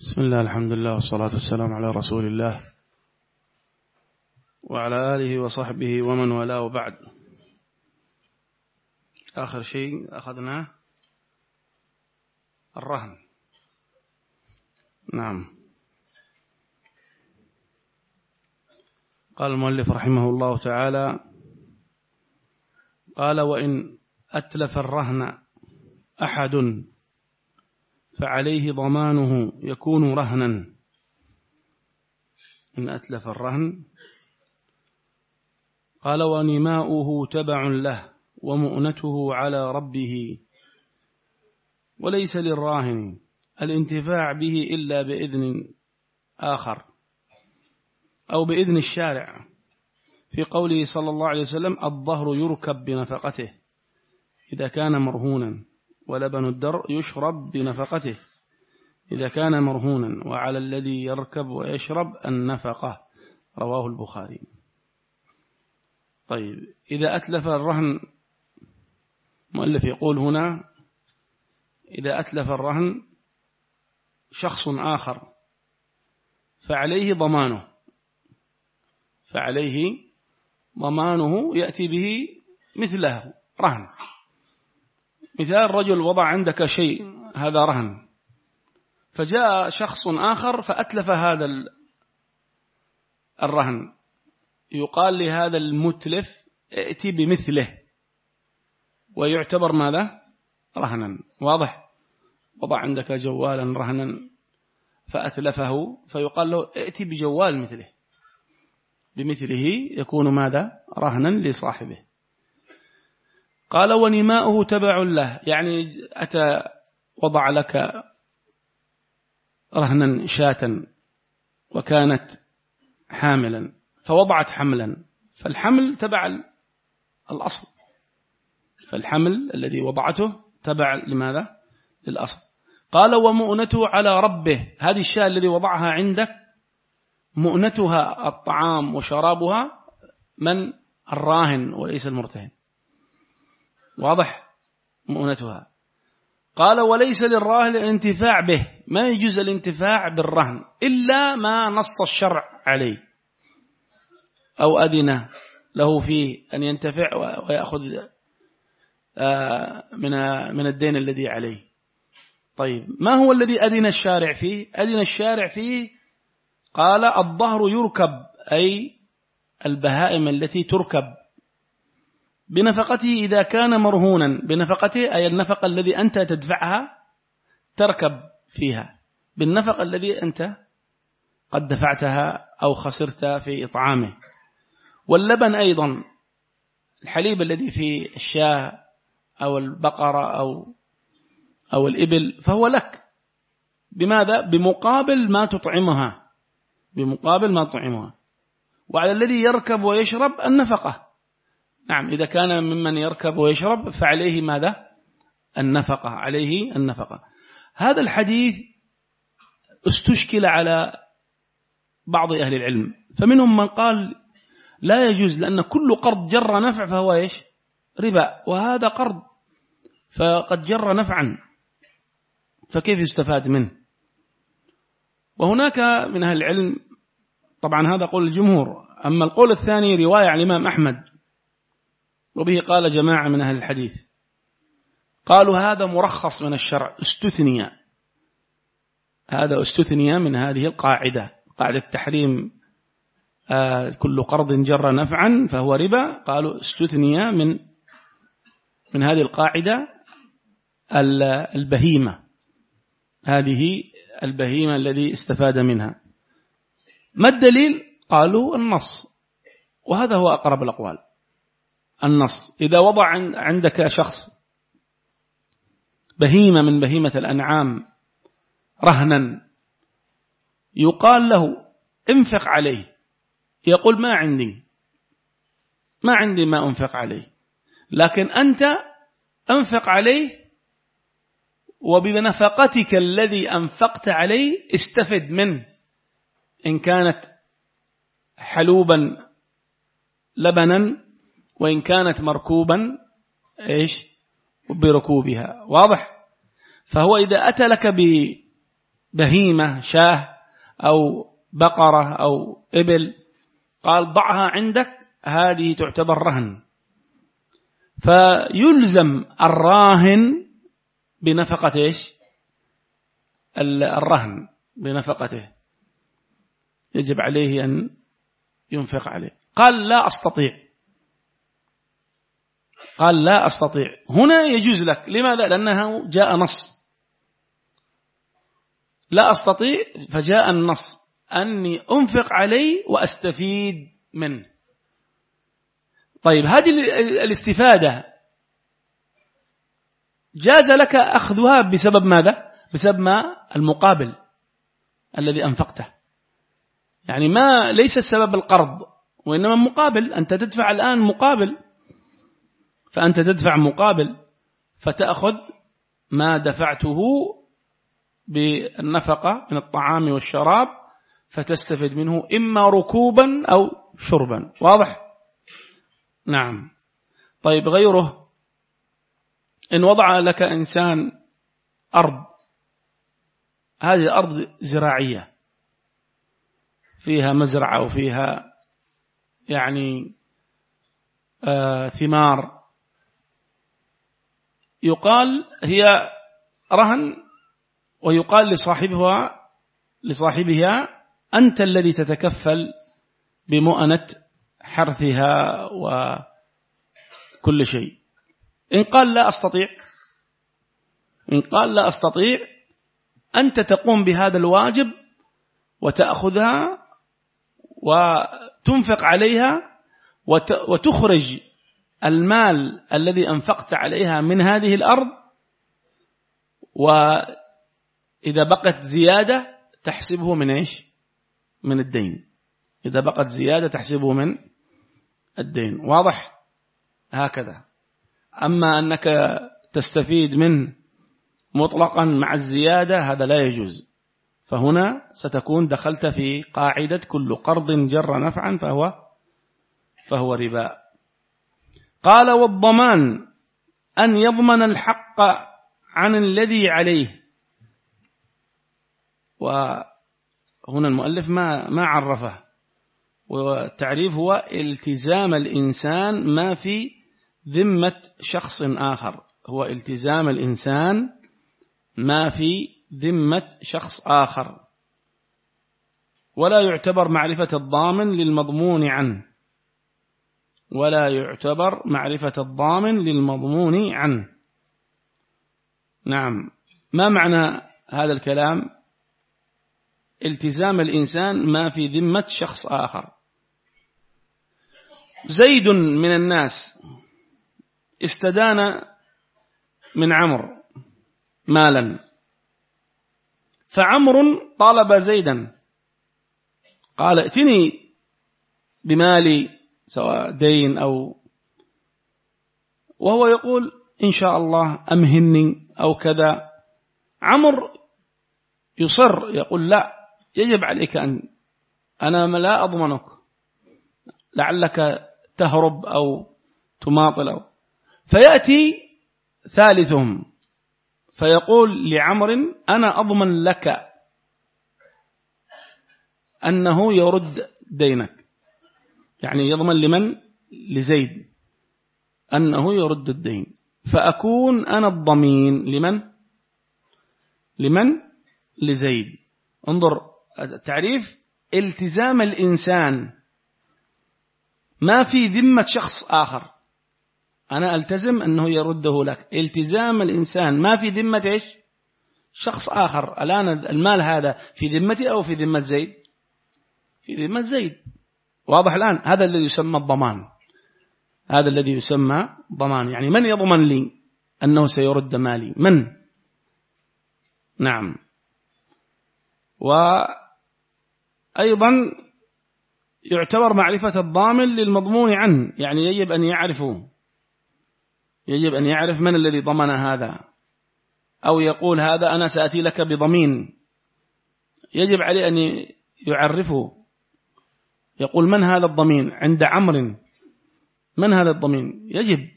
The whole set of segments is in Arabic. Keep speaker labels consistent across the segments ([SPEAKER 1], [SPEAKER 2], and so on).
[SPEAKER 1] بسم الله الحمد لله والصلاة والسلام على رسول الله وعلى آله وصحبه ومن والاه بعد آخر شيء أخذناه الرهن. نعم. قال المؤلف رحمه الله تعالى قال وإن أتلف الرهن أحد فعليه ضمانه يكون رهنا. إن أتلف الرهن. قال ونماؤه تبع له ومؤنته على ربه وليس للراهن الانتفاع به إلا بإذن آخر أو بإذن الشارع. في قوله صلى الله عليه وسلم الظهر يركب بنفقته إذا كان مرهونا. ولبن الدر يشرب بنفقته إذا كان مرهونا وعلى الذي يركب ويشرب النفقة. رواه البخاري. طيب إذا أتلف الرهن مؤلف يقول هنا إذا أتلف الرهن شخص آخر فعليه ضمانه. فعليه ضمانه يأتي به مثله رهن. مثال رجل وضع عندك شيء هذا رهن. فجاء شخص آخر فأتلف هذا الرهن. يقال لهذا المتلف ائتي بمثله. ويعتبر ماذا؟ رهنا. واضح؟ وضع عندك جوالا رهنا فأتلفه فيقال له ائتي بجوال مثله. بمثله يكون ماذا؟ رهنا لصاحبه. قال ونماؤه تبع له. يعني أتى وضع لك رهنا شاة وكانت حاملا فوضعت حملا. فالحمل تبع الأصل. فالحمل الذي وضعته تبع لماذا؟ للأصل. قال ومؤنته على ربه. هذه الشاة الذي وضعها عندك مؤنتها الطعام وشرابها من الراهن وليس المرتهن. واضح مؤنتها قال وليس للراهن الانتفاع به ما يجوز الانتفاع بالرهن إلا ما نص الشرع عليه. أو أذن له فيه أن ينتفع ويأخذ آه، من من الدين الذي عليه. طيب ما هو الذي أذن الشارع فيه؟ أذن الشارع فيه قال الظهر يركب أي البهائم التي تركب. بنفقته إذا كان مرهونا. بنفقته أي النفقة الذي أنت تدفعها تركب فيها. بالنفقة الذي أنت قد دفعتها أو خسرت في إطعامه. واللبن أيضا الحليب الذي في الشاة أو البقرة أو أو الإبل فهو لك. بماذا؟ بمقابل ما تطعمها. بمقابل ما تطعمها. وعلى الذي يركب ويشرب النفقة. نعم إذا كان ممن يركب ويشرب فعليه ماذا؟ النفقة عليه النفقة. هذا الحديث استشكل على بعض أهل العلم فمنهم من قال لا يجوز لأن كل قرض جر نفع فهو إيش؟ ربا وهذا قرض فقد جر نفعا فكيف يستفاد منه؟ وهناك من أهل العلم طبعا هذا قول الجمهور أما القول الثاني رواية عن الإمام أحمد وبه قال جماعة من أهل الحديث. قالوا هذا مرخص من الشرع استثني. هذا استثني من هذه القاعدة. قاعدة تحريم آه، كل قرض جر نفعا فهو ربا. قالوا استثني من من هذه القاعدة البهيمة. هذه البهيمة الذي استفاد منها. ما الدليل؟ قالوا النص. وهذا هو أقرب الأقوال. النص. إذا وضع عندك شخص بهيمة من بهيمة الأنعام رهنا يقال له انفق عليه. يقول ما عندي. ما عندي ما أنفق عليه. لكن أنت أنفق عليه وبنفقتك الذي أنفقت عليه استفد منه. إن كانت حلوبا لبنا وإن كانت مركوبا إيش؟ بركوبها. واضح؟ فهو إذا أتى لك بهيمة شاة أو بقرة أو إبل قال ضعها عندك هذه تعتبر رهن. فيلزم الراهن بنفقة إيش؟ الرهن بنفقته. يجب عليه أن ينفق عليه. قال لا أستطيع. قال لا أستطيع. هنا يجوز لك. لماذا؟ لأنه جاء نص. لا أستطيع فجاء النص. أني أنفق عليه وأستفيد منه. طيب هذه الاستفادة. جاز لك أخذها بسبب ماذا؟ بسبب ما؟ المقابل الذي أنفقته. يعني ما ليس السبب القرض وإنما مقابل. أنت تدفع الآن مقابل. فأنت تدفع مقابل فتأخذ ما دفعته بالنفقة من الطعام والشراب فتستفد منه إما ركوبا أو شربا. واضح؟ نعم. طيب غيره. إن وضع لك إنسان أرض هذه أرض زراعية. فيها مزرعة وفيها يعني آه ثمار. يقال هي رهن ويقال لصاحبها لصاحبها أنت الذي تتكفل بمؤنة حرثها وكل شيء. إن قال لا أستطيع إن قال لا أستطيع أنت تقوم بهذا الواجب وتأخذها وتنفق عليها وتخرج المال الذي أنفقت عليها من هذه الأرض وإذا بقت زيادة تحسبه من إيش؟ من الدين. إذا بقت زيادة تحسبه من الدين. واضح؟ هكذا. أما أنك تستفيد منه مطلقا مع الزيادة هذا لا يجوز. فهنا ستكون دخلت في قاعدة كل قرض جر نفعا فهو فهو ربا. قال والضمان أن يضمن الحق عن الذي عليه. وهنا المؤلف ما ما عرفه. والتعريف هو التزام الإنسان ما في ذمة شخص آخر. هو التزام الإنسان ما في ذمة شخص آخر. ولا يعتبر معرفة الضامن للمضمون عنه. ولا يعتبر معرفة الضامن للمضمون عنه. نعم. ما معنى هذا الكلام؟ التزام الإنسان ما في ذمة شخص آخر. زيد من الناس استدان من عمر مالا فعمر طالب زيدا. قال ائتني بمالي سواء دين أو وهو يقول إن شاء الله أمهني أو كذا. عمر يصر يقول لا يجب عليك أن أنا لا أضمنك. لعلك تهرب أو تماطل. أو فيأتي ثالثهم فيقول لعمر أنا أضمن لك أنه يرد دينك. يعني يضمن لمن؟ لزيد. أنه يرد الدين. فأكون أنا الضمين. لمن؟ لمن؟ لزيد. انظر تعريف التزام الإنسان. ما في ذمة شخص آخر. أنا ألتزم أنه يرده لك. التزام الإنسان. ما في ذمة إيش؟ شخص آخر. الآن المال هذا في ذمتي أو في ذمة زيد؟ في ذمة زيد. واضح الآن هذا الذي يسمى الضمان. هذا الذي يسمى ضمان. يعني من يضمن لي أنه سيرد مالي؟ من؟ نعم. وأيضا يعتبر معرفة الضامن للمضمون عنه. يعني يجب أن يعرفه. يجب أن يعرف من الذي ضمن هذا. أو يقول هذا أنا سأتي لك بضمين. يجب عليه أن يعرفه. يقول من هذا الضمين؟ عند عمر من هذا الضمين؟ يجب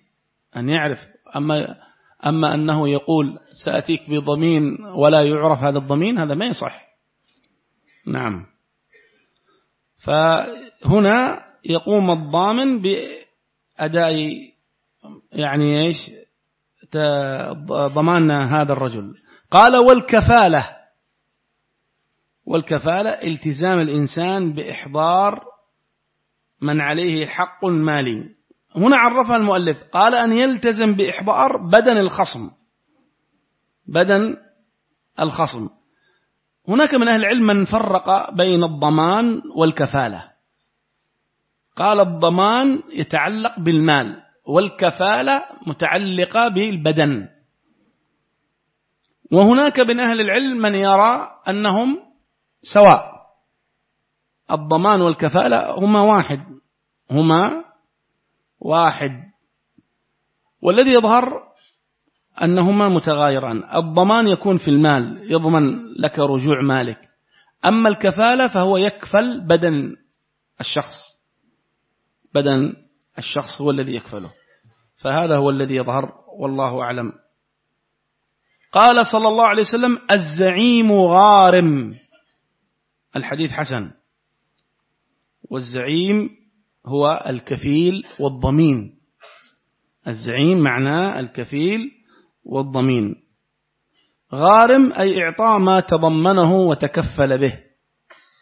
[SPEAKER 1] أن يعرف. أما أما أنه يقول سأتيك بضمين ولا يعرف هذا الضمين هذا ما يصح. نعم. فهنا يقوم الضامن بأداء يعني إيش؟ ضمان هذا الرجل. قال والكفالة. والكفالة التزام الإنسان بإحضار من عليه حق مالي. هنا عرفها المؤلف قال أن يلتزم بإحضار بدن الخصم. بدن الخصم. هناك من أهل العلم من فرق بين الضمان والكفالة. قال الضمان يتعلق بالمال والكفالة متعلقة بالبدن. وهناك من أهل العلم من يرى أنهم سواء. الضمان والكفالة هما واحد. هما واحد. والذي يظهر أنهما متغايران. الضمان يكون في المال يضمن لك رجوع مالك. أما الكفالة فهو يكفل بدن الشخص. بدن الشخص هو الذي يكفله. فهذا هو الذي يظهر والله أعلم. قال صلى الله عليه وسلم الزعيم غارم. الحديث حسن. والزعيم هو الكفيل والضمين. الزعيم معناه الكفيل والضمين. غارم أي إعطاء ما تضمنه وتكفل به.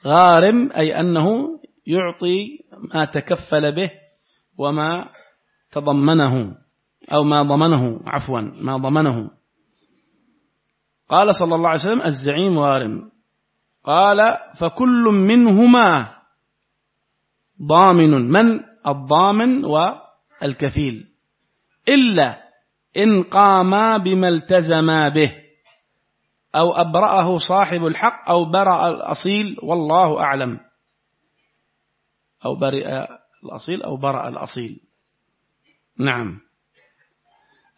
[SPEAKER 1] غارم أي أنه يعطي ما تكفل به وما تضمنه أو ما ضمنه عفوا ما ضمنه. قال صلى الله عليه وسلم الزعيم غارم. قال فكل منهما ضامن. من؟ الضامن والكفيل. إلا إن قاما بما التزما به. أو أبرأه صاحب الحق أو برأ الأصيل والله أعلم. أو برئ الأصيل أو برأ الأصيل. نعم.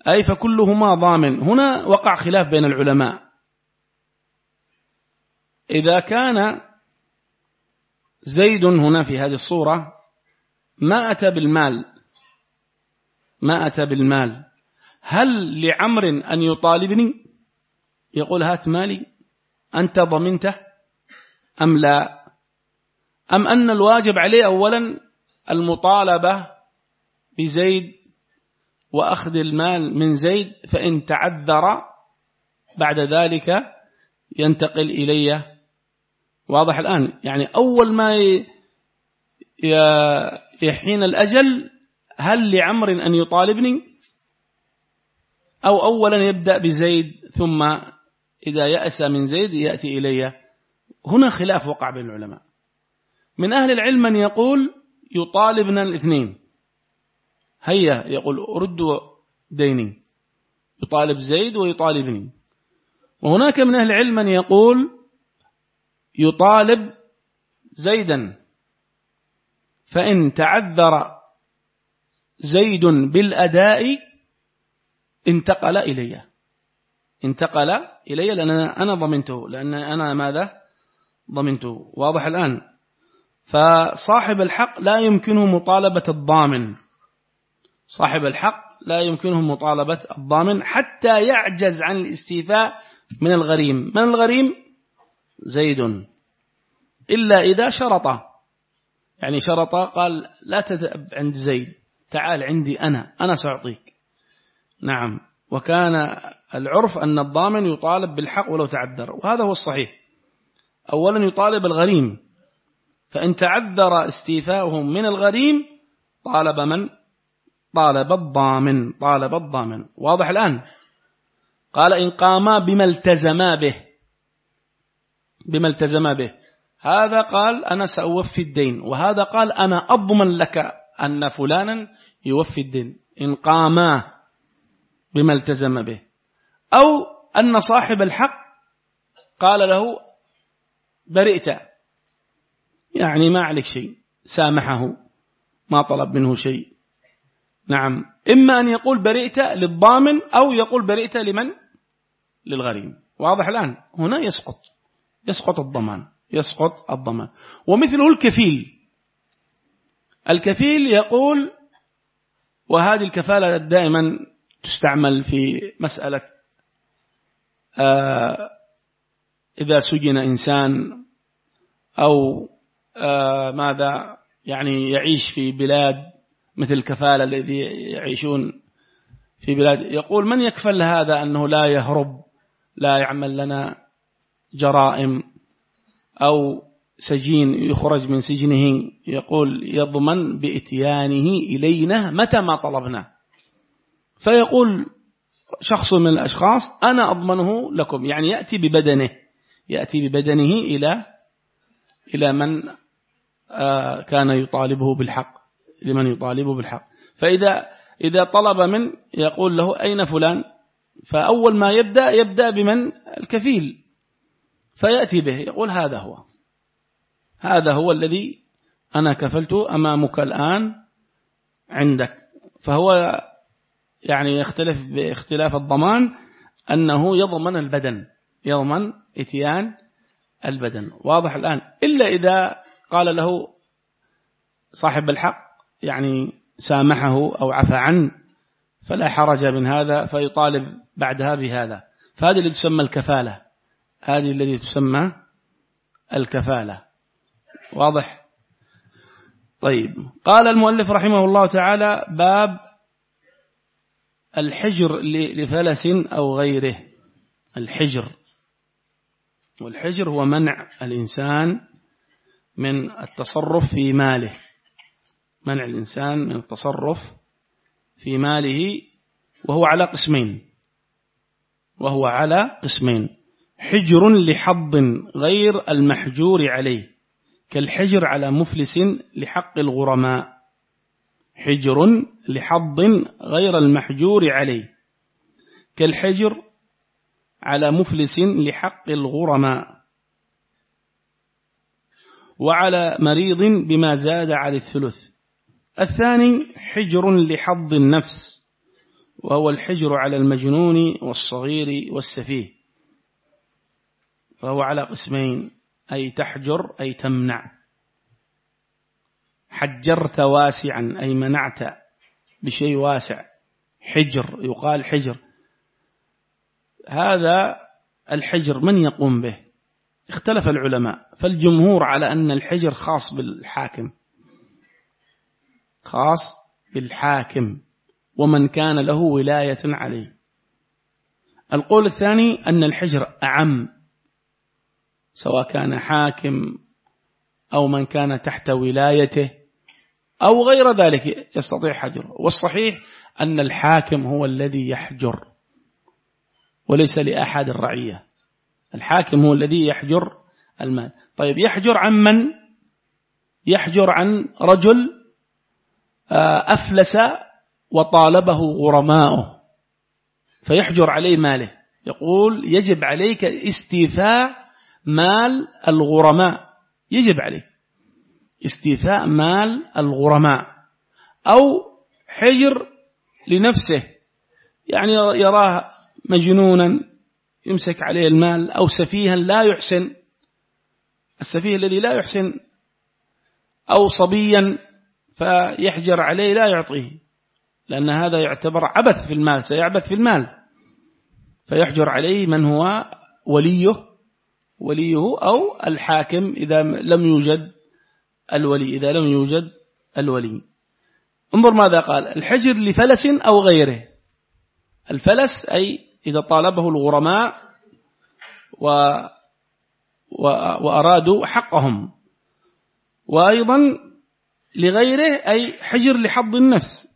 [SPEAKER 1] أي فكلهما ضامن. هنا وقع خلاف بين العلماء. إذا كان زيد هنا في هذه الصورة ما أتى بالمال؟ ما أتى بالمال؟ هل لعمر أن يطالبني؟ يقول هات مالي أنت ضمنته أم لا؟ أم أن الواجب عليه أولا المطالبة بزيد وأخذ المال من زيد فإن تعذر بعد ذلك ينتقل إلي واضح الآن. يعني أول ما يحين الأجل هل لعمر أن يطالبني؟ أو أولا يبدأ بزيد ثم إذا يأس من زيد يأتي إلي. هنا خلاف وقع بين العلماء. من أهل العلم من يقول يطالبنا الاثنين. هيا يقول ردوا ديني. يطالب زيد ويطالبني. وهناك من أهل العلم من يقول يطالب زيدا فإن تعذر زيد بالأداء انتقل إلي. انتقل إلي لأن أنا ضمنته. لأن أنا ماذا؟ ضمنته. واضح الآن. فصاحب الحق لا يمكنه مطالبة الضامن. صاحب الحق لا يمكنه مطالبة الضامن حتى يعجز عن الاستيفاء من الغريم. من الغريم؟ زيد. إلا إذا شرط. يعني شرط قال لا تذهب عند زيد. تعال عندي أنا أنا سأعطيك. نعم. وكان العرف أن الضامن يطالب بالحق ولو تعذر. وهذا هو الصحيح. أولا يطالب الغريم. فإن تعذر استيفاؤه من الغريم طالب من؟ طالب الضامن. طالب الضامن. واضح الآن؟ قال إن قاما بما التزما به. بما التزما به. هذا قال أنا سأوفي الدين وهذا قال أنا أضمن لك أن فلانا يوفي الدين إن قاما بما التزم به. أو أن صاحب الحق قال له برئت يعني ما عليك شيء سامحه ما طلب منه شيء. نعم. إما أن يقول برئت للضامن أو يقول برئت لمن؟ للغريم. واضح الآن. هنا يسقط. يسقط الضمان يسقط الضمان. ومثله الكفيل. الكفيل يقول وهذه الكفالة دائما تستعمل في مسألة آه، إذا سجن إنسان أو آه، ماذا يعني يعيش في بلاد مثل الكفالة الذي يعيشون في بلاد. يقول من يكفل هذا أنه لا يهرب لا يعمل لنا جرائم أو سجين يخرج من سجنه يقول يضمن بإتيانه إلينا متى ما طلبنا. فيقول شخص من الأشخاص أنا أضمنه لكم يعني يأتي ببدنه يأتي ببدنه إلى إلى من آه، كان يطالبه بالحق لمن يطالبه بالحق. فإذا إذا طلب من يقول له أين فلان؟ فأول ما يبدأ يبدأ بمن؟ الكفيل. فيأتي به يقول هذا هو. هذا هو الذي أنا كفلت أمامك الآن عندك. فهو يعني يختلف باختلاف الضمان أنه يضمن البدن يضمن إتيان البدن. واضح الآن. إلا إذا قال له صاحب الحق يعني سامحه أو عفى عنه فلا حرج من هذا فيطالب بعدها بهذا. فهذه اللي تسمى الكفالة. هذه التي تسمى الكفالة. واضح؟ طيب. قال المؤلف رحمه الله تعالى باب الحجر لفلس أو غيره. الحجر. والحجر هو منع الإنسان من التصرف في ماله. منع الإنسان من التصرف في ماله وهو على قسمين. وهو على قسمين. حجر لحظ غير المحجور عليه كالحجر على مفلس لحق الغرماء. حجر لحظ غير المحجور عليه كالحجر على مفلس لحق الغرماء. وعلى مريض بما زاد على الثلث. الثاني حجر لحظ النفس وهو الحجر على المجنون والصغير والسفيه. فهو على قسمين أي تحجر أي تمنع. حجرت واسعا أي منعت بشيء واسع. حجر يقال حجر. هذا الحجر من يقوم به؟ اختلف العلماء. فالجمهور على أن الحجر خاص بالحاكم. خاص بالحاكم. ومن كان له ولاية عليه. القول الثاني أن الحجر أعم. سواء كان حاكم أو من كان تحت ولايته أو غير ذلك يستطيع حجره. والصحيح أن الحاكم هو الذي يحجر وليس لأحد الرعية. الحاكم هو الذي يحجر المال. طيب يحجر عن من؟ يحجر عن رجل آه، أفلس وطالبه غرماؤه فيحجر عليه ماله. يقول يجب عليك استيفاء مال الغرماء. يجب عليك استيفاء مال الغرماء أو حجر لنفسه. يعني يراه مجنونا يمسك عليه المال أو سفيها لا يحسن. السفيه الذي لا يحسن أو صبيا فيحجر عليه لا يعطيه لأن هذا يعتبر عبث في المال سيعبث في المال. فيحجر عليه من هو وليه. وليه أو الحاكم إذا لم يوجد الولي إذا لم يوجد الولي. انظر ماذا قال الحجر لفلس أو غيره. الفلس أي إذا طالبه الغرماء و وأرادوا حقهم. وأيضا لغيره أي حجر لحظ النفس.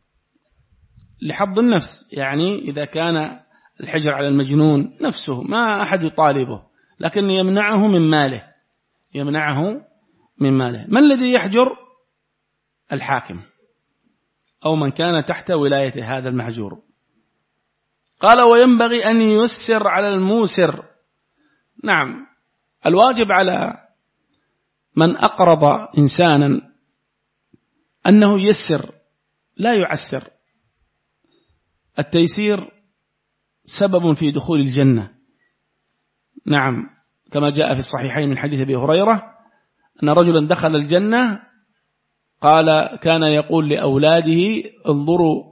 [SPEAKER 1] لحظ النفس يعني إذا كان الحجر على المجنون نفسه ما أحد يطالبه. لكن يمنعه من ماله. يمنعه من ماله. من الذي يحجر؟ الحاكم. أو من كان تحت ولاية هذا المحجور قال وينبغي أن يسر على الموسر. نعم. الواجب على من أقرض إنسانا أنه يسر لا يعسر. التيسير سبب في دخول الجنة. نعم كما جاء في الصحيحين من حديث أبي هريرة أن رجلا دخل الجنة قال كان يقول لأولاده انظروا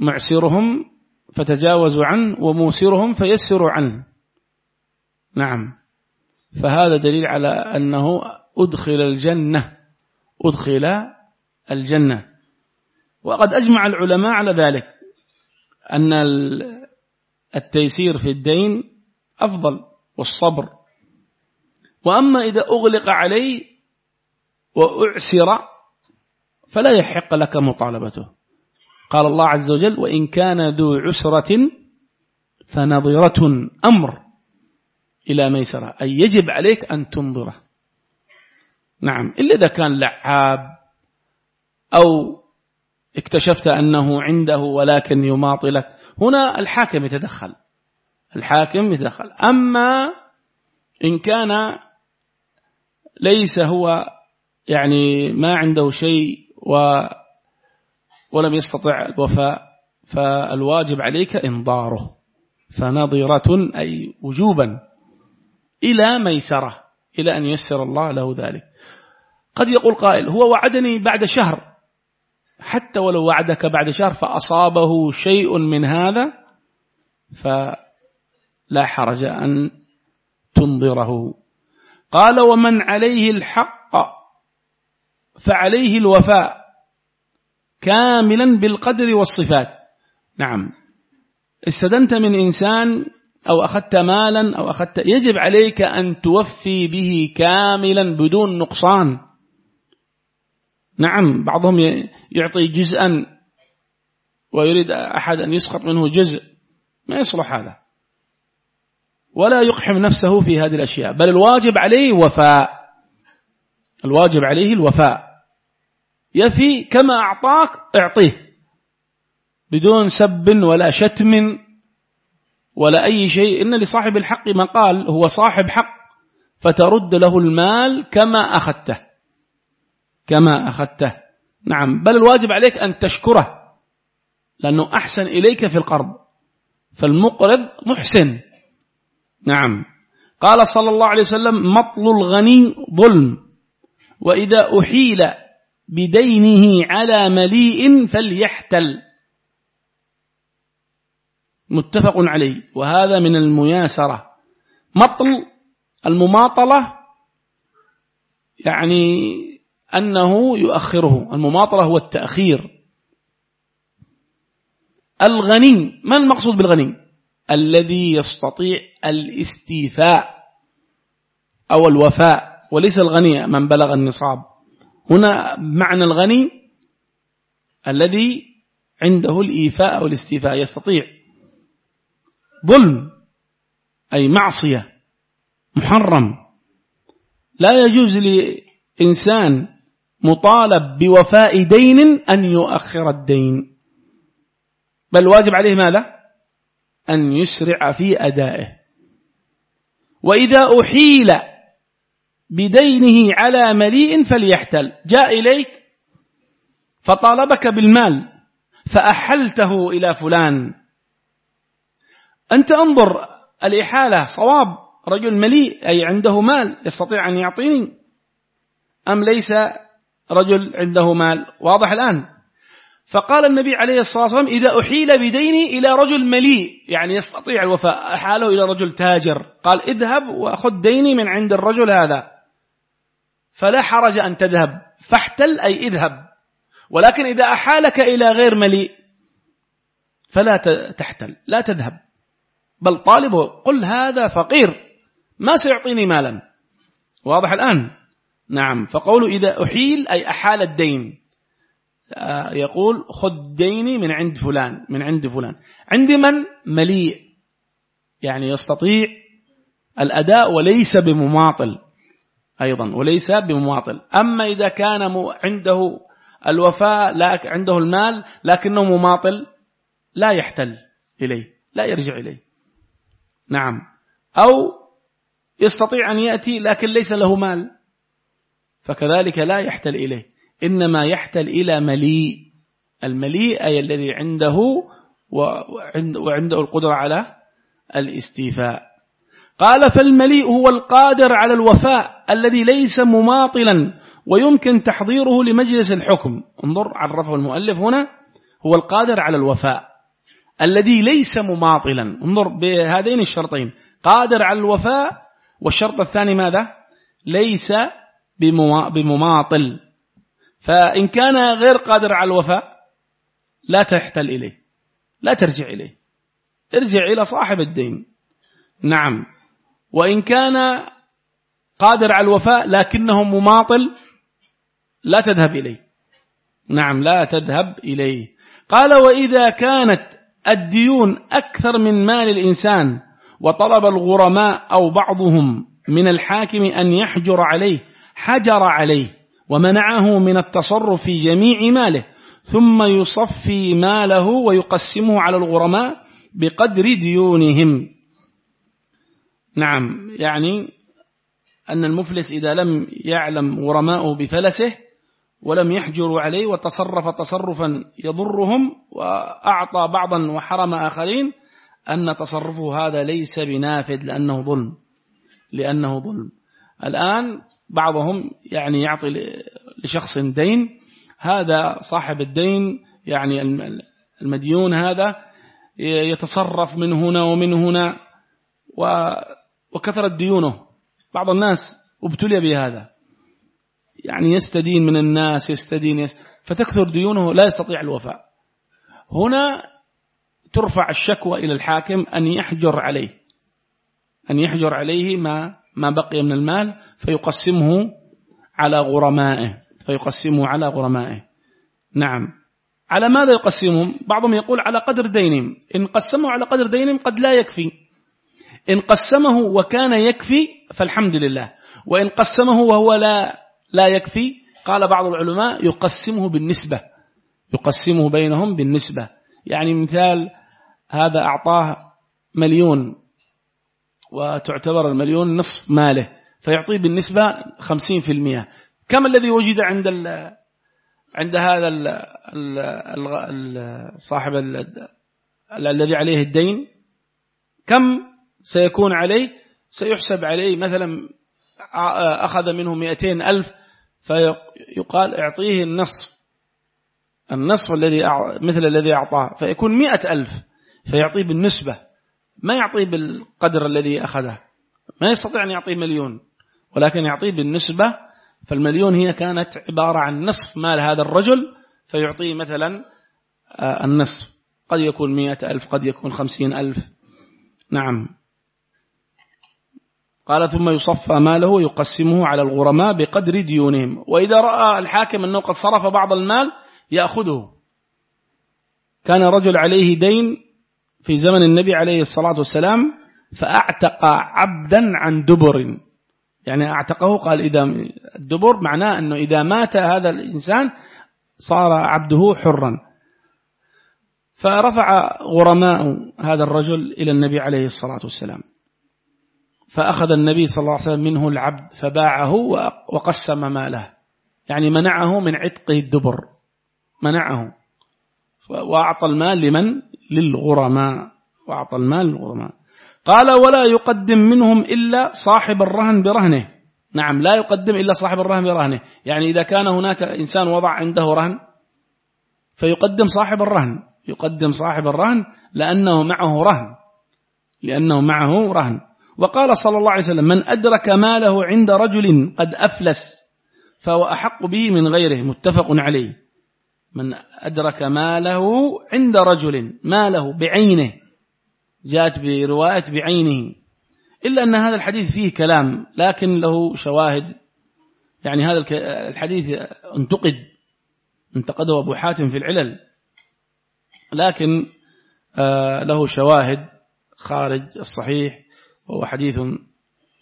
[SPEAKER 1] معسرهم فتجاوزوا عنه وموسرهم فيسروا عنه. نعم. فهذا دليل على أنه أدخل الجنة أدخل الجنة. وقد أجمع العلماء على ذلك أن التيسير في الدين أفضل والصبر. وأما إذا أغلق عليه وأعسر فلا يحق لك مطالبته. قال الله عز وجل وإن كان ذو عسرة فنظرة أمر إلى ميسرة. أي يجب عليك أن تنظره. نعم. إلا إذا كان لعاب أو اكتشفت أنه عنده ولكن يماطلك. هنا الحاكم يتدخل. الحاكم يتدخل أما إن كان ليس هو يعني ما عنده شيء و ولم يستطع الوفاء فالواجب عليك إنظاره. فنظرة أي وجوبا إلى ميسرة إلى أن يسر الله له ذلك. قد يقول قائل هو وعدني بعد شهر. حتى ولو وعدك بعد شهر فأصابه شيء من هذا فلا حرج أن تنظره. قال ومن عليه الحق فعليه الوفاء كاملا بالقدر والصفات. نعم. استدنت من إنسان أو أخذت مالا أو أخذت يجب عليك أن توفي به كاملا بدون نقصان. نعم بعضهم يعطي جزءا ويريد أحد أن يسقط منه جزء. ما يصلح هذا. ولا يقحم نفسه في هذه الأشياء بل الواجب عليه وفاء. الواجب عليه الوفاء. يفي كما أعطاك اعطيه. بدون سب ولا شتم ولا أي شيء. إن لصاحب الحق مقال هو صاحب حق. فترد له المال كما أخذته. كما أخذته. نعم. بل الواجب عليك أن تشكره. لأنه أحسن إليك في القرض. فالمقرض محسن. نعم. قال صلى الله عليه وسلم مطل الغني ظلم وإذا أحيل بدينه على مليء فليحتل. متفق عليه. وهذا من المياسرة. مطل المماطلة يعني أنه يؤخره. المماطلة هو التأخير. الغني ما المقصود بالغني؟ الذي يستطيع الاستيفاء أو الوفاء وليس الغني من بلغ النصاب. هنا معنى الغني الذي عنده الإيفاء والاستيفاء يستطيع ظلم أي معصية محرم. لا يجوز لإنسان مطالب بوفاء دين أن يؤخر الدين. بل واجب عليه ماذا؟ أن يسرع في أدائه. وإذا أحيل بدينه على مليء فليحتل. جاء إليك فطالبك بالمال فأحلته إلى فلان. أنت انظر الإحالة صواب رجل مليء أي عنده مال يستطيع أن يعطيني أم ليس رجل عنده مال؟ واضح الآن. فقال النبي عليه الصلاة والسلام إذا أحيل بديني إلى رجل مليء يعني يستطيع الوفاء أحاله إلى رجل تاجر. قال اذهب وأخذ ديني من عند الرجل هذا. فلا حرج أن تذهب فاحتل أي اذهب. ولكن إذا أحالك إلى غير مليء فلا تحتل لا تذهب. بل طالبه قل هذا فقير ما سيعطيني مالا. واضح الآن؟ نعم. فقوله إذا أحيل أي أحال الدين. يقول خذ ديني من عند فلان من عند فلان. عند من؟ مليء. يعني يستطيع الأداء وليس بمماطل أيضا وليس بمماطل. أما إذا كان عنده الوفاء لا عنده المال لكنه مماطل لا يحتل إليه لا يرجع إليه. نعم. أو يستطيع أن يأتي لكن ليس له مال فكذلك لا يحتل إليه. إنما يحتل إلى مليء. المليء أي الذي عنده وعنده القدرة على الاستيفاء. قال فالمليء هو القادر على الوفاء الذي ليس مماطلا ويمكن تحضيره لمجلس الحكم. انظر عرفه المؤلف هنا. هو القادر على الوفاء الذي ليس مماطلا. انظر بهذين الشرطين. قادر على الوفاء والشرط الثاني ماذا؟ ليس بمماطل. فإن كان غير قادر على الوفاء لا تحتل إليه لا ترجع إليه. ارجع إلى صاحب الدين. نعم. وإن كان قادر على الوفاء لكنه مماطل لا تذهب إليه. نعم لا تذهب إليه. قال وإذا كانت الديون أكثر من مال الإنسان وطلب الغرماء أو بعضهم من الحاكم أن يحجر عليه حجر عليه. ومنعه من التصرف في جميع ماله ثم يصفي ماله ويقسمه على الغرماء بقدر ديونهم. نعم يعني أن المفلس إذا لم يعلم غرماؤه بفلسه ولم يحجروا عليه وتصرف تصرفا يضرهم وأعطى بعضا وحرم آخرين أن تصرفه هذا ليس بنافذ لأنه ظلم لأنه ظلم. الآن بعضهم يعني يعطي لشخص دين هذا صاحب الدين يعني المديون هذا يتصرف من هنا ومن هنا وكثرت ديونه. بعض الناس ابتلي بهذا. يعني يستدين من الناس يستدين يست... فتكثر ديونه لا يستطيع الوفاء. هنا ترفع الشكوى إلى الحاكم أن يحجر عليه أن يحجر عليه ما ما بقي من المال فيقسمه على غرمائه فيقسمه على غرمائه. نعم. على ماذا يقسمهم؟ بعضهم يقول على قدر دينهم. إن قسموا على قدر دينهم قد لا يكفي. إن قسمه وكان يكفي فالحمد لله. وإن قسمه وهو لا لا يكفي قال بعض العلماء يقسمه بالنسبة. يقسمه بينهم بالنسبة. يعني مثال هذا أعطاه مليون وتعتبر المليون نصف ماله. فيعطيه بالنسبة خمسين في المئة كم الذي وجد عند ال عند هذا ال ال صاحب الذي عليه الدين؟ كم سيكون عليه؟ سيحسب عليه مثلا أخذ منه مئتين ألف فيقال اعطيه النصف النصف الذي مثل الذي أعطاه فيكون مئة ألف فيعطيه بالنسبة ما يعطيه بالقدر الذي أخذه ما يستطيع أن يعطيه مليون. ولكن يعطيه بالنسبة فالمليون هي كانت عبارة عن نصف مال هذا الرجل فيعطيه مثلا آه، النصف. قد يكون مئة ألف قد يكون خمسين ألف. نعم. قال ثم يصفى ماله يقسمه على الغرماء بقدر ديونهم. وإذا رأى الحاكم أنه قد صرف بعض المال يأخذه. كان رجل عليه دين في زمن النبي عليه الصلاة والسلام فأعتق عبدا عن دبر. يعني أعتقه قال إذا الدبر معناه أنه إذا مات هذا الإنسان صار عبده حرا. فرفع غرماء هذا الرجل إلى النبي عليه الصلاة والسلام. فأخذ النبي صلى الله عليه وسلم منه العبد فباعه وقسم ماله. يعني منعه من عتقه الدبر. منعه. وأعطى المال لمن؟ للغرماء. وأعطى المال للغرماء. قال ولا يقدم منهم إلا صاحب الرهن برهنه. نعم لا يقدم إلا صاحب الرهن برهنه. يعني إذا كان هناك إنسان وضع عنده رهن فيقدم صاحب الرهن. يقدم صاحب الرهن لأنه معه رهن. لأنه معه رهن. وقال صلى الله عليه وسلم من أدرك ماله عند رجل قد أفلس فهو أحق به من غيره. متفق عليه. من أدرك ماله عند رجل ماله بعينه. جاءت برواية بعينه. إلا أن هذا الحديث فيه كلام لكن له شواهد. يعني هذا الحديث انتقد انتقده أبو حاتم في العلل. لكن آه، له شواهد خارج الصحيح وهو حديث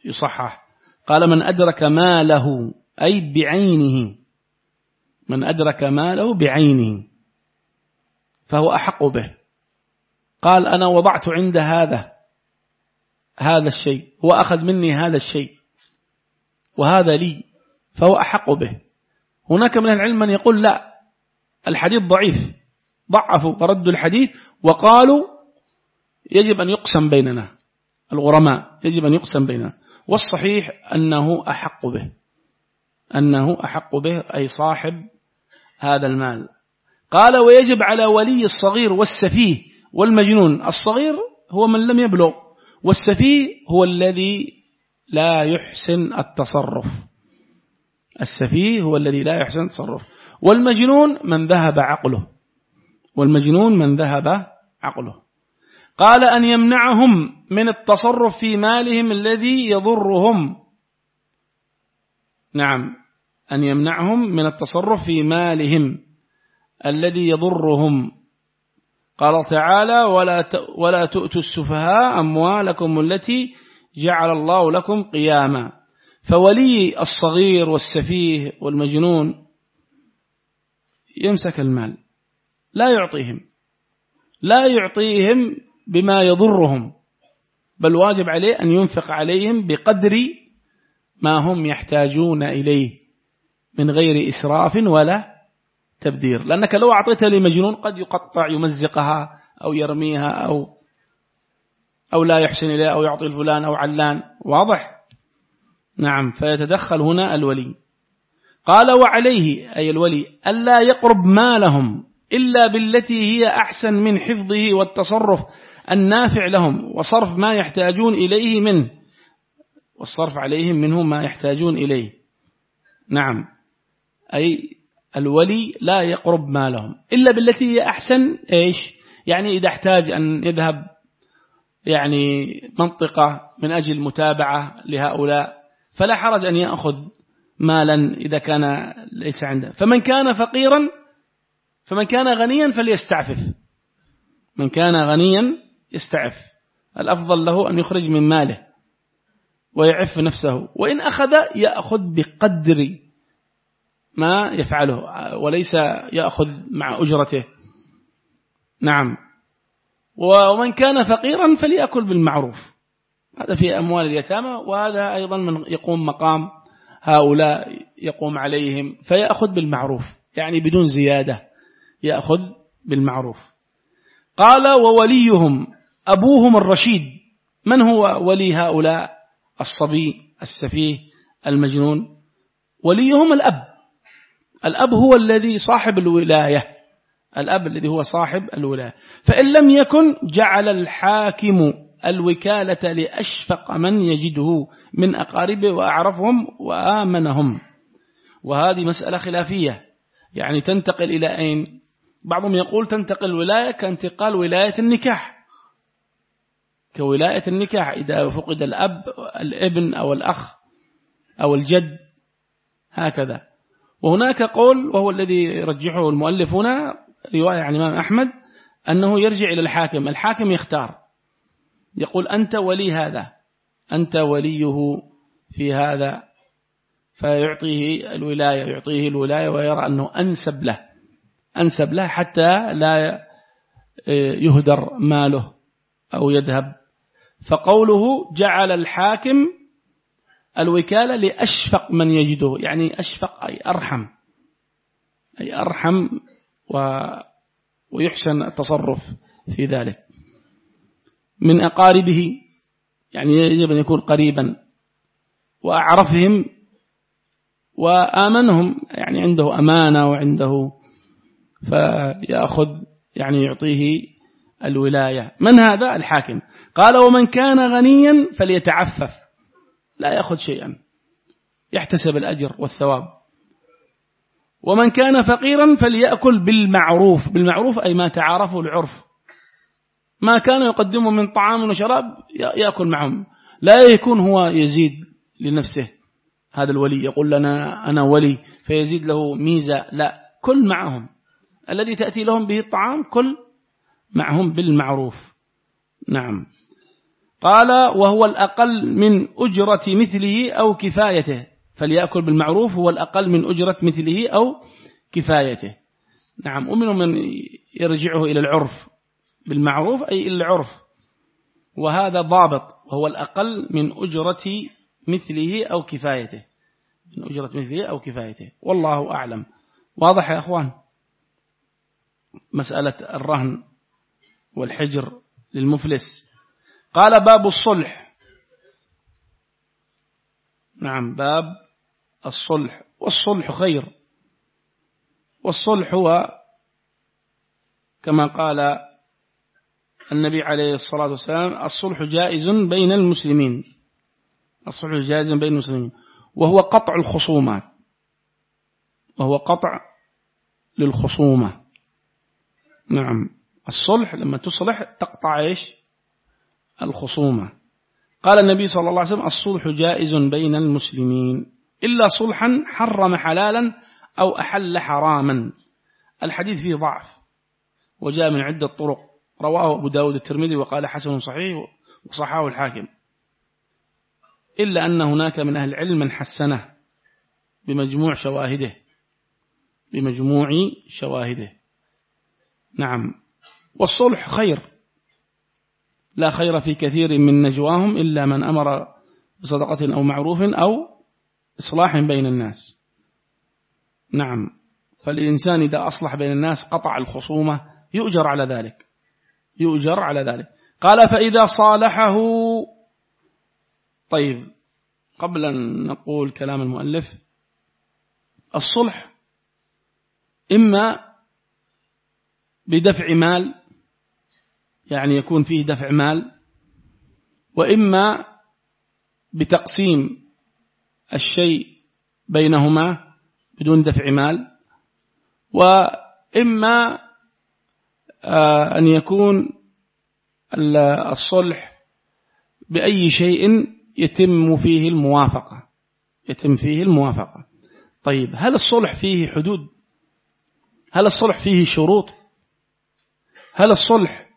[SPEAKER 1] يصحح. قال من أدرك ماله أي بعينه. من أدرك ماله بعينه. فهو أحق به. قال أنا وضعت عند هذا هذا الشيء وأخذ مني هذا الشيء وهذا لي فهو أحق به. هناك من العلم من يقول لا الحديث ضعيف ضعفوا وردوا الحديث وقالوا يجب أن يقسم بيننا الغرماء يجب أن يقسم بيننا والصحيح أنه أحق به أنه أحق به أي صاحب هذا المال. قال ويجب على ولي الصغير والسفيه والمجنون الصغير هو من لم يبلغ والسفيه هو الذي لا يحسن التصرف. السفيه هو الذي لا يحسن التصرف. والمجنون من ذهب عقله. والمجنون من ذهب عقله. قال أن يمنعهم من التصرف في مالهم الذي يضرهم. نعم. أن يمنعهم من التصرف في مالهم الذي يضرهم. قال تعالى ولا ولا تؤتوا السفهاء أموالكم التي جعل الله لكم قياما. فولي الصغير والسفيه والمجنون يمسك المال. لا يعطيهم. لا يعطيهم بما يضرهم. بل واجب عليه أن ينفق عليهم بقدر ما هم يحتاجون إليه من غير إسراف ولا تبذير لأنك لو أعطيتها لمجنون قد يقطع يمزقها أو يرميها أو أو لا يحسن إليها أو يعطي الفلان أو علان. واضح؟ نعم. فيتدخل هنا الولي. قال وعليه أي الولي ألا يقرب مالهم إلا بالتي هي أحسن من حفظه والتصرف النافع لهم وصرف ما يحتاجون إليه منه. والصرف عليهم منه ما يحتاجون إليه. نعم. أي الولي لا يقرب مالهم. إلا بالتي هي أحسن إيش؟ يعني إذا احتاج أن يذهب يعني منطقة من أجل متابعة لهؤلاء فلا حرج أن يأخذ مالا إذا كان ليس عنده. فمن كان فقيرا فمن كان غنيا فليستعفف. من كان غنيا يستعف. الأفضل له أن يخرج من ماله ويعف نفسه. وإن أخذ يأخذ بقدر ما يفعله وليس يأخذ مع أجرته. نعم. ومن كان فقيرا فليأكل بالمعروف. هذا في أموال اليتامى وهذا أيضا من يقوم مقام هؤلاء يقوم عليهم فيأخذ بالمعروف. يعني بدون زيادة يأخذ بالمعروف. قال ووليهم أبوهم الرشيد. من هو ولي هؤلاء؟ الصبي السفيه المجنون. وليهم الأب. الأب هو الذي صاحب الولاية. الأب الذي هو صاحب الولاية. فإن لم يكن جعل الحاكم الوكالة لأشفق من يجده من أقاربه وأعرفهم وآمنهم. وهذه مسألة خلافية. يعني تنتقل إلى أين؟ بعضهم يقول تنتقل الولاية كانتقال ولاية النكاح. كولاية النكاح إذا فقد الأب الابن أو الأخ أو الجد. هكذا. وهناك قول وهو الذي يرجحه المؤلف هنا رواية عن الإمام أحمد أنه يرجع إلى الحاكم الحاكم يختار. يقول أنت ولي هذا أنت وليه في هذا فيعطيه الولاية يعطيه الولاية ويرى أنه أنسب له أنسب له حتى لا يهدر ماله أو يذهب. فقوله جعل الحاكم الوكالة لأشفق من يجده يعني أشفق أي أرحم أي أرحم و ويحسن التصرف في ذلك. من أقاربه يعني يجب أن يكون قريبا وأعرفهم وآمنهم يعني عنده أمانة وعنده فيأخذ يعني يعطيه الولاية. من هذا؟ الحاكم. قال ومن كان غنيا فليتعفف. لا يأخذ شيئا. يحتسب الأجر والثواب. ومن كان فقيرا فليأكل بالمعروف. بالمعروف أي ما تعارفه العرف. ما كان يقدمه من طعام وشراب يأكل معهم. لا يكون هو يزيد لنفسه. هذا الولي يقول لنا أنا ولي فيزيد له ميزة. لا كل معهم. الذي تأتي لهم به الطعام كل معهم بالمعروف. نعم. قال وهو الأقل من أجرة مثله أو كفايته. فليأكل بالمعروف هو الأقل من أجرة مثله أو كفايته. نعم ومنهم من يرجعه إلى العرف. بالمعروف أي إلى العرف. وهذا ضابط وهو الأقل من أجرة مثله أو كفايته. من أجرة مثله أو كفايته. والله أعلم. واضح يا أخوان؟ مسألة الرهن والحجر للمفلس. قال باب الصلح. نعم باب الصلح. والصلح خير. والصلح هو كما قال النبي عليه الصلاة والسلام الصلح جائز بين المسلمين. الصلح جائز بين المسلمين. وهو قطع الخصومات. وهو قطع للخصومة. نعم الصلح لما تصلح تقطع إيش؟ الخصومة. قال النبي صلى الله عليه وسلم الصلح جائز بين المسلمين إلا صلحا حرم حلالا أو أحل حراما. الحديث فيه ضعف وجاء من عدة طرق. رواه أبو داود الترمذي وقال حسن صحيح وصحاه الحاكم. إلا أن هناك من أهل العلم من حسنه بمجموع شواهده. بمجموع شواهده. نعم. والصلح خير. لا خير في كثير من نجواهم إلا من أمر بصدقة أو معروف أو إصلاح بين الناس. نعم. فالإنسان إذا أصلح بين الناس قطع الخصومة يؤجر على ذلك. يؤجر على ذلك. قال فإذا صالحه طيب قبل أن نقول كلام المؤلف الصلح إما بدفع مال يعني يكون فيه دفع مال وإما بتقسيم الشيء بينهما بدون دفع مال وإما آه، أن يكون الصلح بأي شيء يتم فيه الموافقة يتم فيه الموافقة. طيب هل الصلح فيه حدود؟ هل الصلح فيه شروط؟ هل الصلح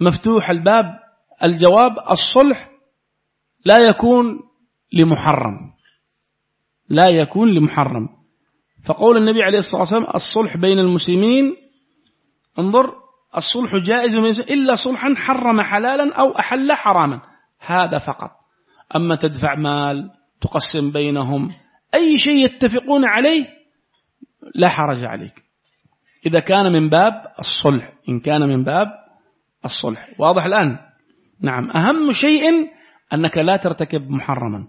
[SPEAKER 1] مفتوح الباب الجواب الصلح لا يكون لمحرم. لا يكون لمحرم. فقول النبي عليه الصلاة والسلام الصلح بين المسلمين انظر الصلح جائز إلا صلحا حرم حلالا أو أحل حراما. هذا فقط. أما تدفع مال تقسم بينهم أي شيء يتفقون عليه لا حرج عليك. إذا كان من باب الصلح إن كان من باب الصلح. واضح الآن؟ نعم. أهم شيء أنك لا ترتكب محرما.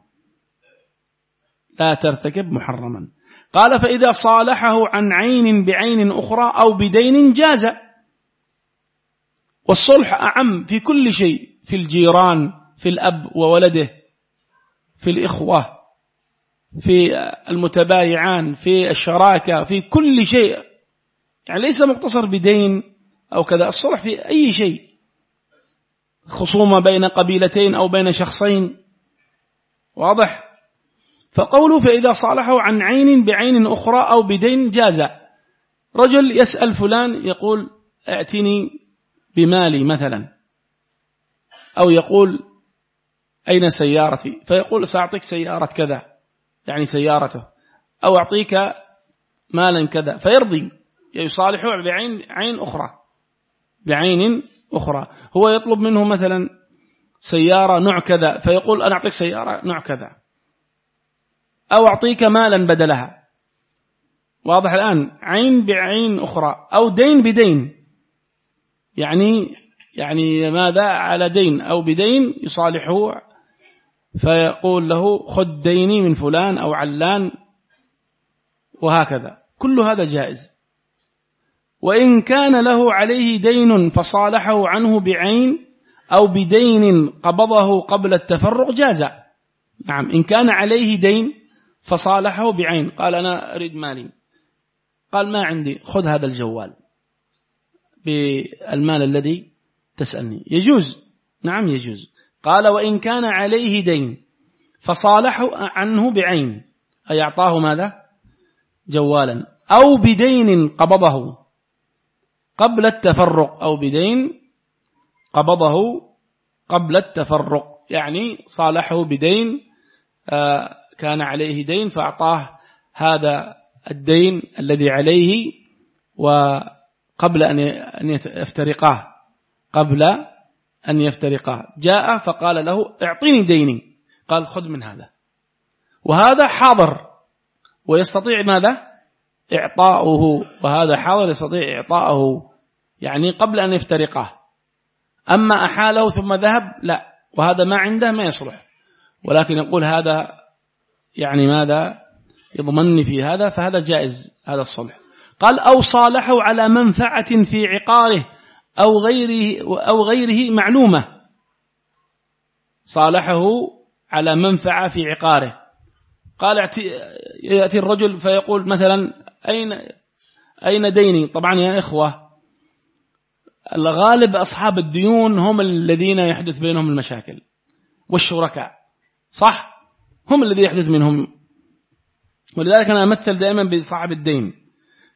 [SPEAKER 1] لا ترتكب محرما. قال فإذا صالحه عن عين بعين أخرى أو بدين جاز. والصلح أعم في كل شيء في الجيران في الأب وولده في الإخوة في المتبايعان في الشراكة في كل شيء. يعني ليس مقتصر بدين أو كذا. الصلح في أي شيء. خصومة بين قبيلتين أو بين شخصين. واضح؟ فقوله فإذا صالحه عن عين بعين أخرى أو بدين جاز رجل يسأل فلان يقول أعتني بمالي مثلا. أو يقول أين سيارتي؟ فيقول سأعطيك سيارة كذا. يعني سيارته. أو أعطيك مالا كذا. فيرضي. يصالحه بعين عين أخرى. بعين أخرى. هو يطلب منه مثلا سيارة نوع كذا فيقول أنا أعطيك سيارة نوع كذا. أو أعطيك مالا بدلها. واضح الآن عين بعين أخرى أو دين بدين. يعني يعني ماذا؟ على دين أو بدين يصالحه. فيقول له خذ ديني من فلان أو علان وهكذا. كل هذا جائز. وإن كان له عليه دين فصالحه عنه بعين أو بدين قبضه قبل التفرق جاز نعم إن كان عليه دين فصالحه بعين. قال أنا أريد مالي. قال ما عندي خذ هذا الجوال بالمال الذي تسألني. يجوز. نعم يجوز. قال وإن كان عليه دين فصالحه عنه بعين. أي أعطاه ماذا؟ جوالا. أو بدين قبضه. قبل التفرق أو بدين قبضه قبل التفرق يعني صالحه بدين آه، كان عليه دين فأعطاه هذا الدين الذي عليه وقبل أن يفترقاه قبل أن يفترقاه. جاء فقال له اعطيني ديني قال خذ من هذا. وهذا حاضر ويستطيع ماذا؟ إعطاؤه. وهذا حاضر يستطيع إعطاءه يعني قبل أن يفترقاه أما أحاله ثم ذهب لا. وهذا ما عنده ما يصلح. ولكن يقول هذا يعني ماذا؟ يضمنني في هذا فهذا جائز هذا الصلح. قال أو صالحه على منفعة في عقاره أو غيره, أو غيره معلومة. صالحه على منفعة في عقاره. قال يأتي الرجل فيقول مثلا أين أين ديني؟ طبعا يا إخوة. الغالب أصحاب الديون هم الذين يحدث بينهم المشاكل والشركاء صح؟ هم الذي يحدث منهم. ولذلك أنا أمثل دائما بصاحب الدين.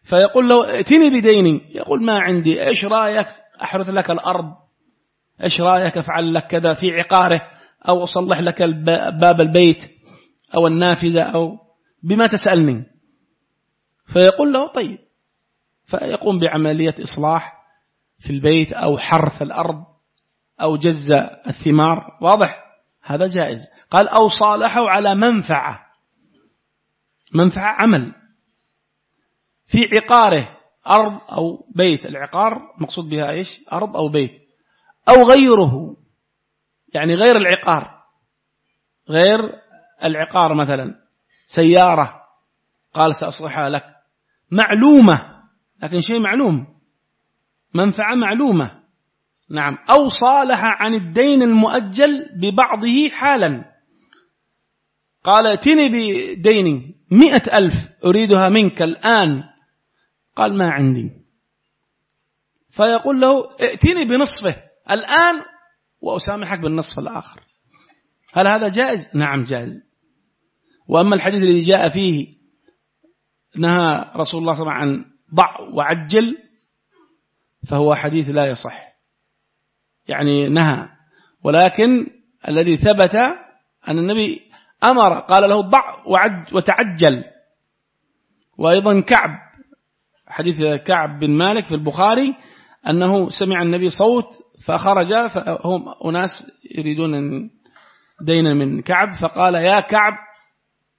[SPEAKER 1] فيقول له ائتني بديني. يقول ما عندي. إيش رأيك؟ أحرث لك الأرض. إيش رأيك؟ أفعل لك كذا في عقاره أو أصلح لك باب البيت أو النافذة أو بما تسألني. فيقول له طيب. فيقوم بعملية إصلاح في البيت أو حرث الأرض أو جز الثمار. واضح؟ هذا جائز. قال أو صالحه على منفعة. منفعة عمل. في عقاره أرض أو بيت. العقار مقصود بها إيش؟ أرض أو بيت. أو غيره. يعني غير العقار. غير العقار مثلا. سيارة. قال سأصلحها لك. معلومة. لكن شيء معلوم. منفعة معلومة. نعم. أو صالح عن الدين المؤجل ببعضه حالا. قال ائتني بديني مئة ألف أريدها منك الآن. قال ما عندي. فيقول له ائتني بنصفه الآن وأسامحك بالنصف الآخر. هل هذا جائز؟ نعم جائز. وأما الحديث الذي جاء فيه نهى رسول الله صلى الله عليه وسلم عن ضع وعجل فهو حديث لا يصح. يعني نهى. ولكن الذي ثبت أن النبي أمر قال له ضع وتعجل. وأيضا كعب حديث كعب بن مالك في البخاري أنه سمع النبي صوت فخرج فهم أناس يريدون دينا من كعب فقال يا كعب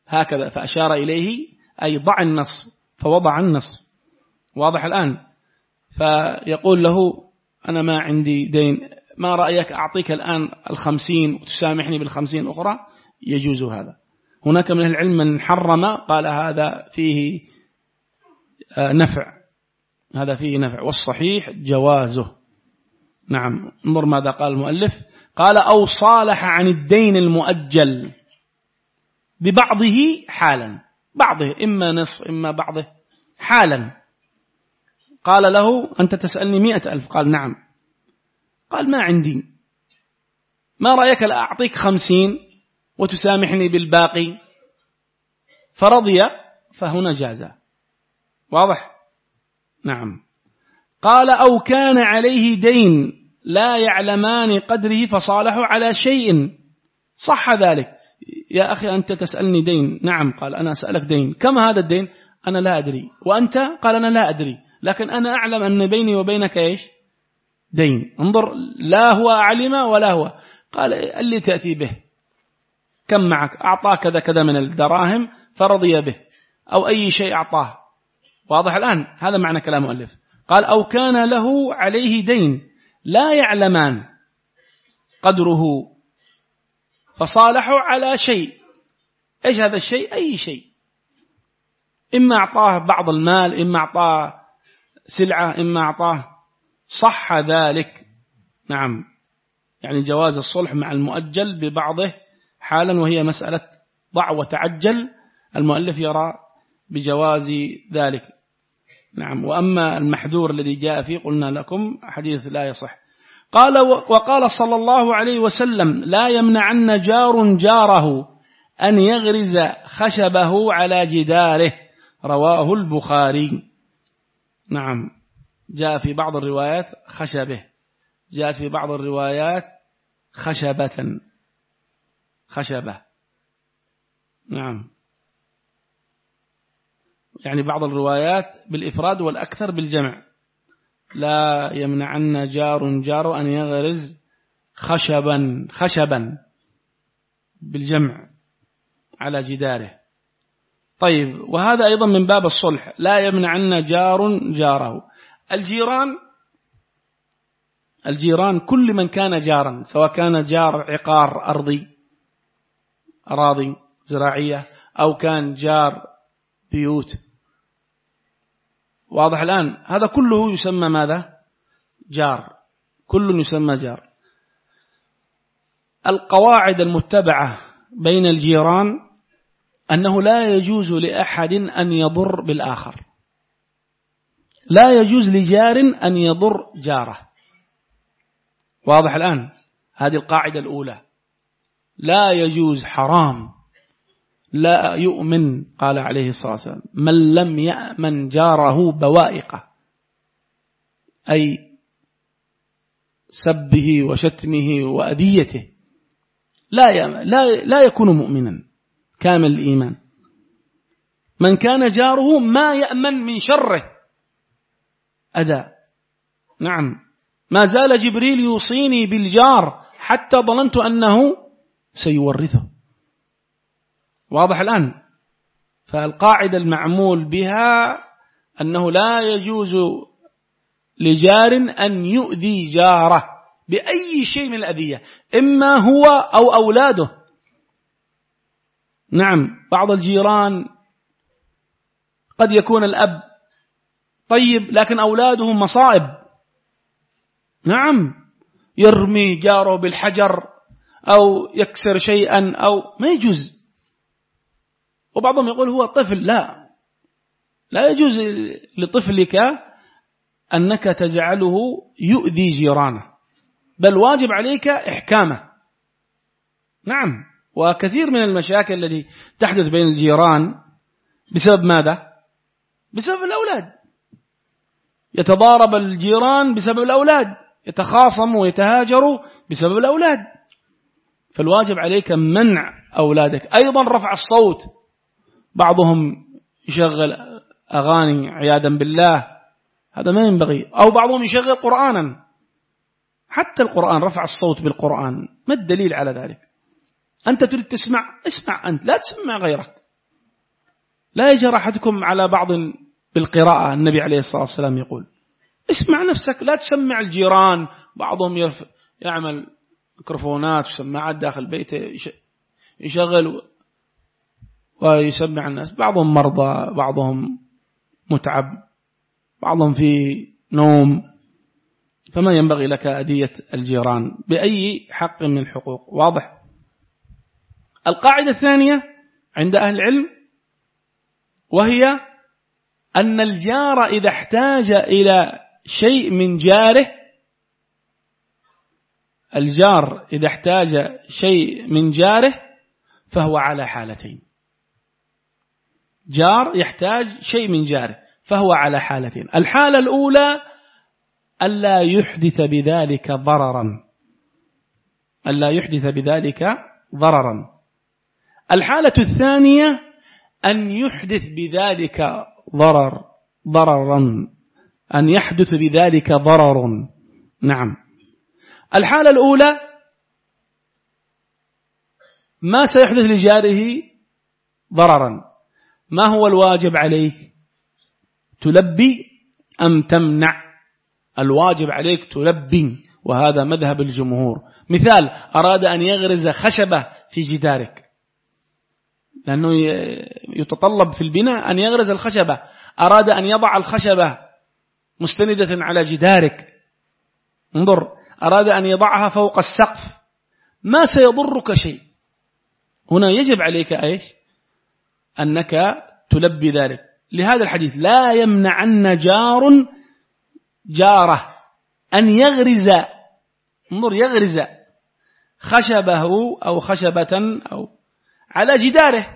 [SPEAKER 1] هكذا فأشار إليه أي ضع النصف فوضع النصف واضح الآن. فيقول له أنا ما عندي دين ما رأيك أعطيك الآن الخمسين وتسامحني بالخمسين الأخرى يجوز هذا. هناك من العلم من حرم قال هذا فيه آه، نفع. هذا فيه نفع والصحيح جوازه. نعم انظر ماذا قال المؤلف. قال أو صالح عن الدين المؤجل ببعضه حالا. بعضه إما نصف إما بعضه حالا. قال له أنت تسألني مئة ألف. قال نعم. قال ما عندي. ما رأيك لأعطيك خمسين وتسامحني بالباقي؟ فرضي فهنا جاز. واضح؟ نعم. قال أو كان عليه دين لا يعلمان قدره فصالحوا على شيء. صح ذلك. يا أخي أنت تسألني دين. نعم. قال أنا أسألك دين. كم هذا الدين؟ أنا لا أدري. وأنت؟ قال أنا لا أدري. لكن أنا أعلم أن بيني وبينك إيش؟ دين. انظر لا هو علم ولا هو. قال اللي تأتي به. كم معك؟ أعطاه كذا كذا من الدراهم فرضي به. أو أي شيء أعطاه. واضح الآن؟ هذا معنى كلام مؤلف قال أو كان له عليه دين. لا يعلمان قدره. فصالحوا على شيء. إيش هذا الشيء؟ أي شيء. إما أعطاه بعض المال إما أعطاه سلعة إما أعطاه. صح ذلك. نعم. يعني جواز الصلح مع المؤجل ببعضه حالا وهي مسألة ضع وتعجل. المؤلف يرى بجواز ذلك. نعم. وأما المحذور الذي جاء فيه قلنا لكم حديث لا يصح. قال وقال صلى الله عليه وسلم لا يمنعن جار جاره أن يغرز خشبه على جداره. رواه البخاري. نعم. جاء في بعض الروايات خشبة. جاءت في بعض الروايات خشبة. خشبة. نعم. يعني بعض الروايات بالإفراد والأكثر بالجمع. لا يمنعن جار جار أن يغرز خشبا خشبا بالجمع على جداره. طيب وهذا أيضا من باب الصلح. لا يمنعن جار جاره. الجيران الجيران كل من كان جارا سواء كان جار عقار أرضي أراضي زراعية أو كان جار بيوت. واضح الآن. هذا كله يسمى ماذا؟ جار. كل يسمى جار. القواعد المتبعة بين الجيران أنه لا يجوز لأحد أن يضر بالآخر. لا يجوز لجار أن يضر جاره. واضح الآن؟ هذه القاعدة الأولى. لا يجوز حرام. لا يؤمن قال عليه الصلاة والسلام من لم يأمن جاره بوائقه. أي سبه وشتمه وأذيته. لا لا لا يكون مؤمنا. كامل الإيمان. من كان جاره ما يأمن من شره. أذى. نعم. ما زال جبريل يوصيني بالجار حتى ظننت أنه سيورثه. واضح الآن. فالقاعدة المعمول بها أنه لا يجوز لجار أن يؤذي جاره بأي شيء من الأذية إما هو أو أولاده. نعم بعض الجيران قد يكون الأب طيب لكن أولاده مصائب. نعم يرمي جاره بالحجر أو يكسر شيئا أو ما يجوز. وبعضهم يقول هو طفل لا لا يجوز لطفلك أنك تجعله يؤذي جيرانه بل واجب عليك إحكامه. نعم. وكثير من المشاكل التي تحدث بين الجيران بسبب ماذا؟ بسبب الأولاد. يتضارب الجيران بسبب الأولاد. يتخاصموا ويتهاجروا بسبب الأولاد. فالواجب عليك منع أولادك. أيضا رفع الصوت. بعضهم يشغل أغاني عياذا بالله. هذا ما ينبغي. أو بعضهم يشغل قرآنا. حتى القرآن رفع الصوت بالقرآن. ما الدليل على ذلك؟ أنت تريد تسمع اسمع أنت لا تسمع غيرك. لا يجر أحدكم على بعض بالقراءة النبي عليه الصلاة والسلام يقول. اسمع نفسك لا تسمع الجيران بعضهم يرف يعمل ميكروفونات وسماعات داخل بيته يشغل ويسمع الناس. بعضهم مرضى بعضهم متعب بعضهم في نوم. فما ينبغي لك أدية الجيران بأي حق من الحقوق؟ واضح؟ القاعدة الثانية عند أهل العلم وهي أن الجار إذا احتاج إلى شيء من جاره الجار إذا احتاج شيء من جاره فهو على حالتين. جار يحتاج شيء من جاره فهو على حالتين. الحالة الأولى ألا يحدث بذلك ضررا. ألا يحدث بذلك ضررا. الحالة الثانية أن يحدث بذلك ضرر ضررا. أن يحدث بذلك ضرر. نعم. الحالة الأولى ما سيحدث لجاره ضررا. ما هو الواجب عليك؟ تلبي أم تمنع؟ الواجب عليك تلبي وهذا مذهب الجمهور. مثال أراد أن يغرز خشبة في جدارك. لأنه يتطلب في البناء أن يغرز الخشبة. أراد أن يضع الخشبة مستندة على جدارك. انظر أراد أن يضعها فوق السقف. ما سيضرك شيء. هنا يجب عليك إيش؟ أنك تلبي ذلك. لهذا الحديث لا يمنعن جار جاره أن يغرز. انظر يغرز خشبه أو خشبة أو على جداره.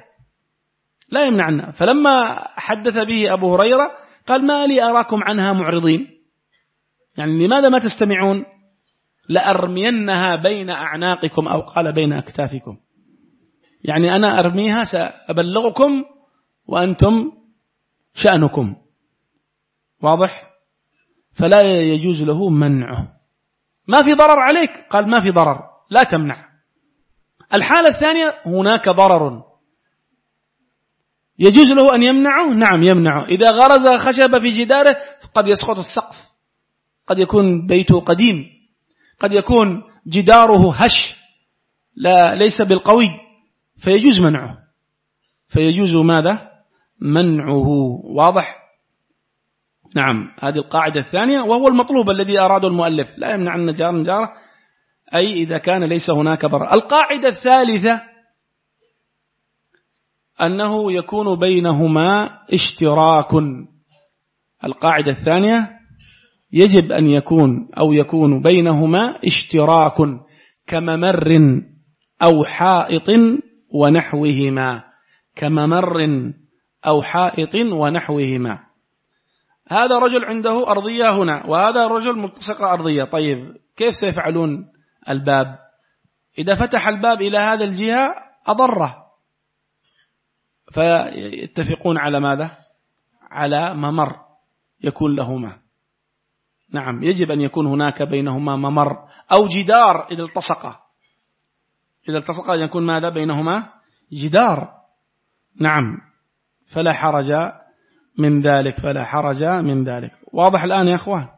[SPEAKER 1] لا يمنعنا. فلما حدث به أبو هريرة قال ما لي أراكم عنها معرضين. يعني لماذا ما تستمعون؟ لأرمينها بين أعناقكم أو قال بين أكتافكم. يعني أنا أرميها سأبلغكم وأنتم شأنكم. واضح؟ فلا يجوز له منعه. ما في ضرر عليك؟ قال ما في ضرر. لا تمنع. الحالة الثانية هناك ضرر. يجوز له أن يمنعه؟ نعم يمنعه. إذا غرز خشب في جداره قد يسقط السقف. قد يكون بيته قديم. قد يكون جداره هش. لا ليس بالقوي. فيجوز منعه. فيجوز ماذا؟ منعه. واضح؟ نعم هذه القاعدة الثانية وهو المطلوب الذي أراده المؤلف. لا يمنع أن جار جاره أي إذا كان ليس هناك ضرر. القاعدة الثالثة أنه يكون بينهما اشتراك. القاعدة الثانية يجب أن يكون أو يكون بينهما اشتراك كممر أو حائط ونحوهما. كممر أو حائط ونحوهما. هذا رجل عنده أرضية هنا وهذا رجل ملتصق أرضية. طيب كيف سيفعلون؟ الباب. إذا فتح الباب إلى هذا الجهة أضره. فيتفقون على ماذا؟ على ممر يكون لهما. نعم يجب أن يكون هناك بينهما ممر أو جدار إذا التصق. إذا التصق يكون ماذا؟ بينهما جدار. نعم فلا حرج من ذلك فلا حرج من ذلك. واضح الآن يا أخوان؟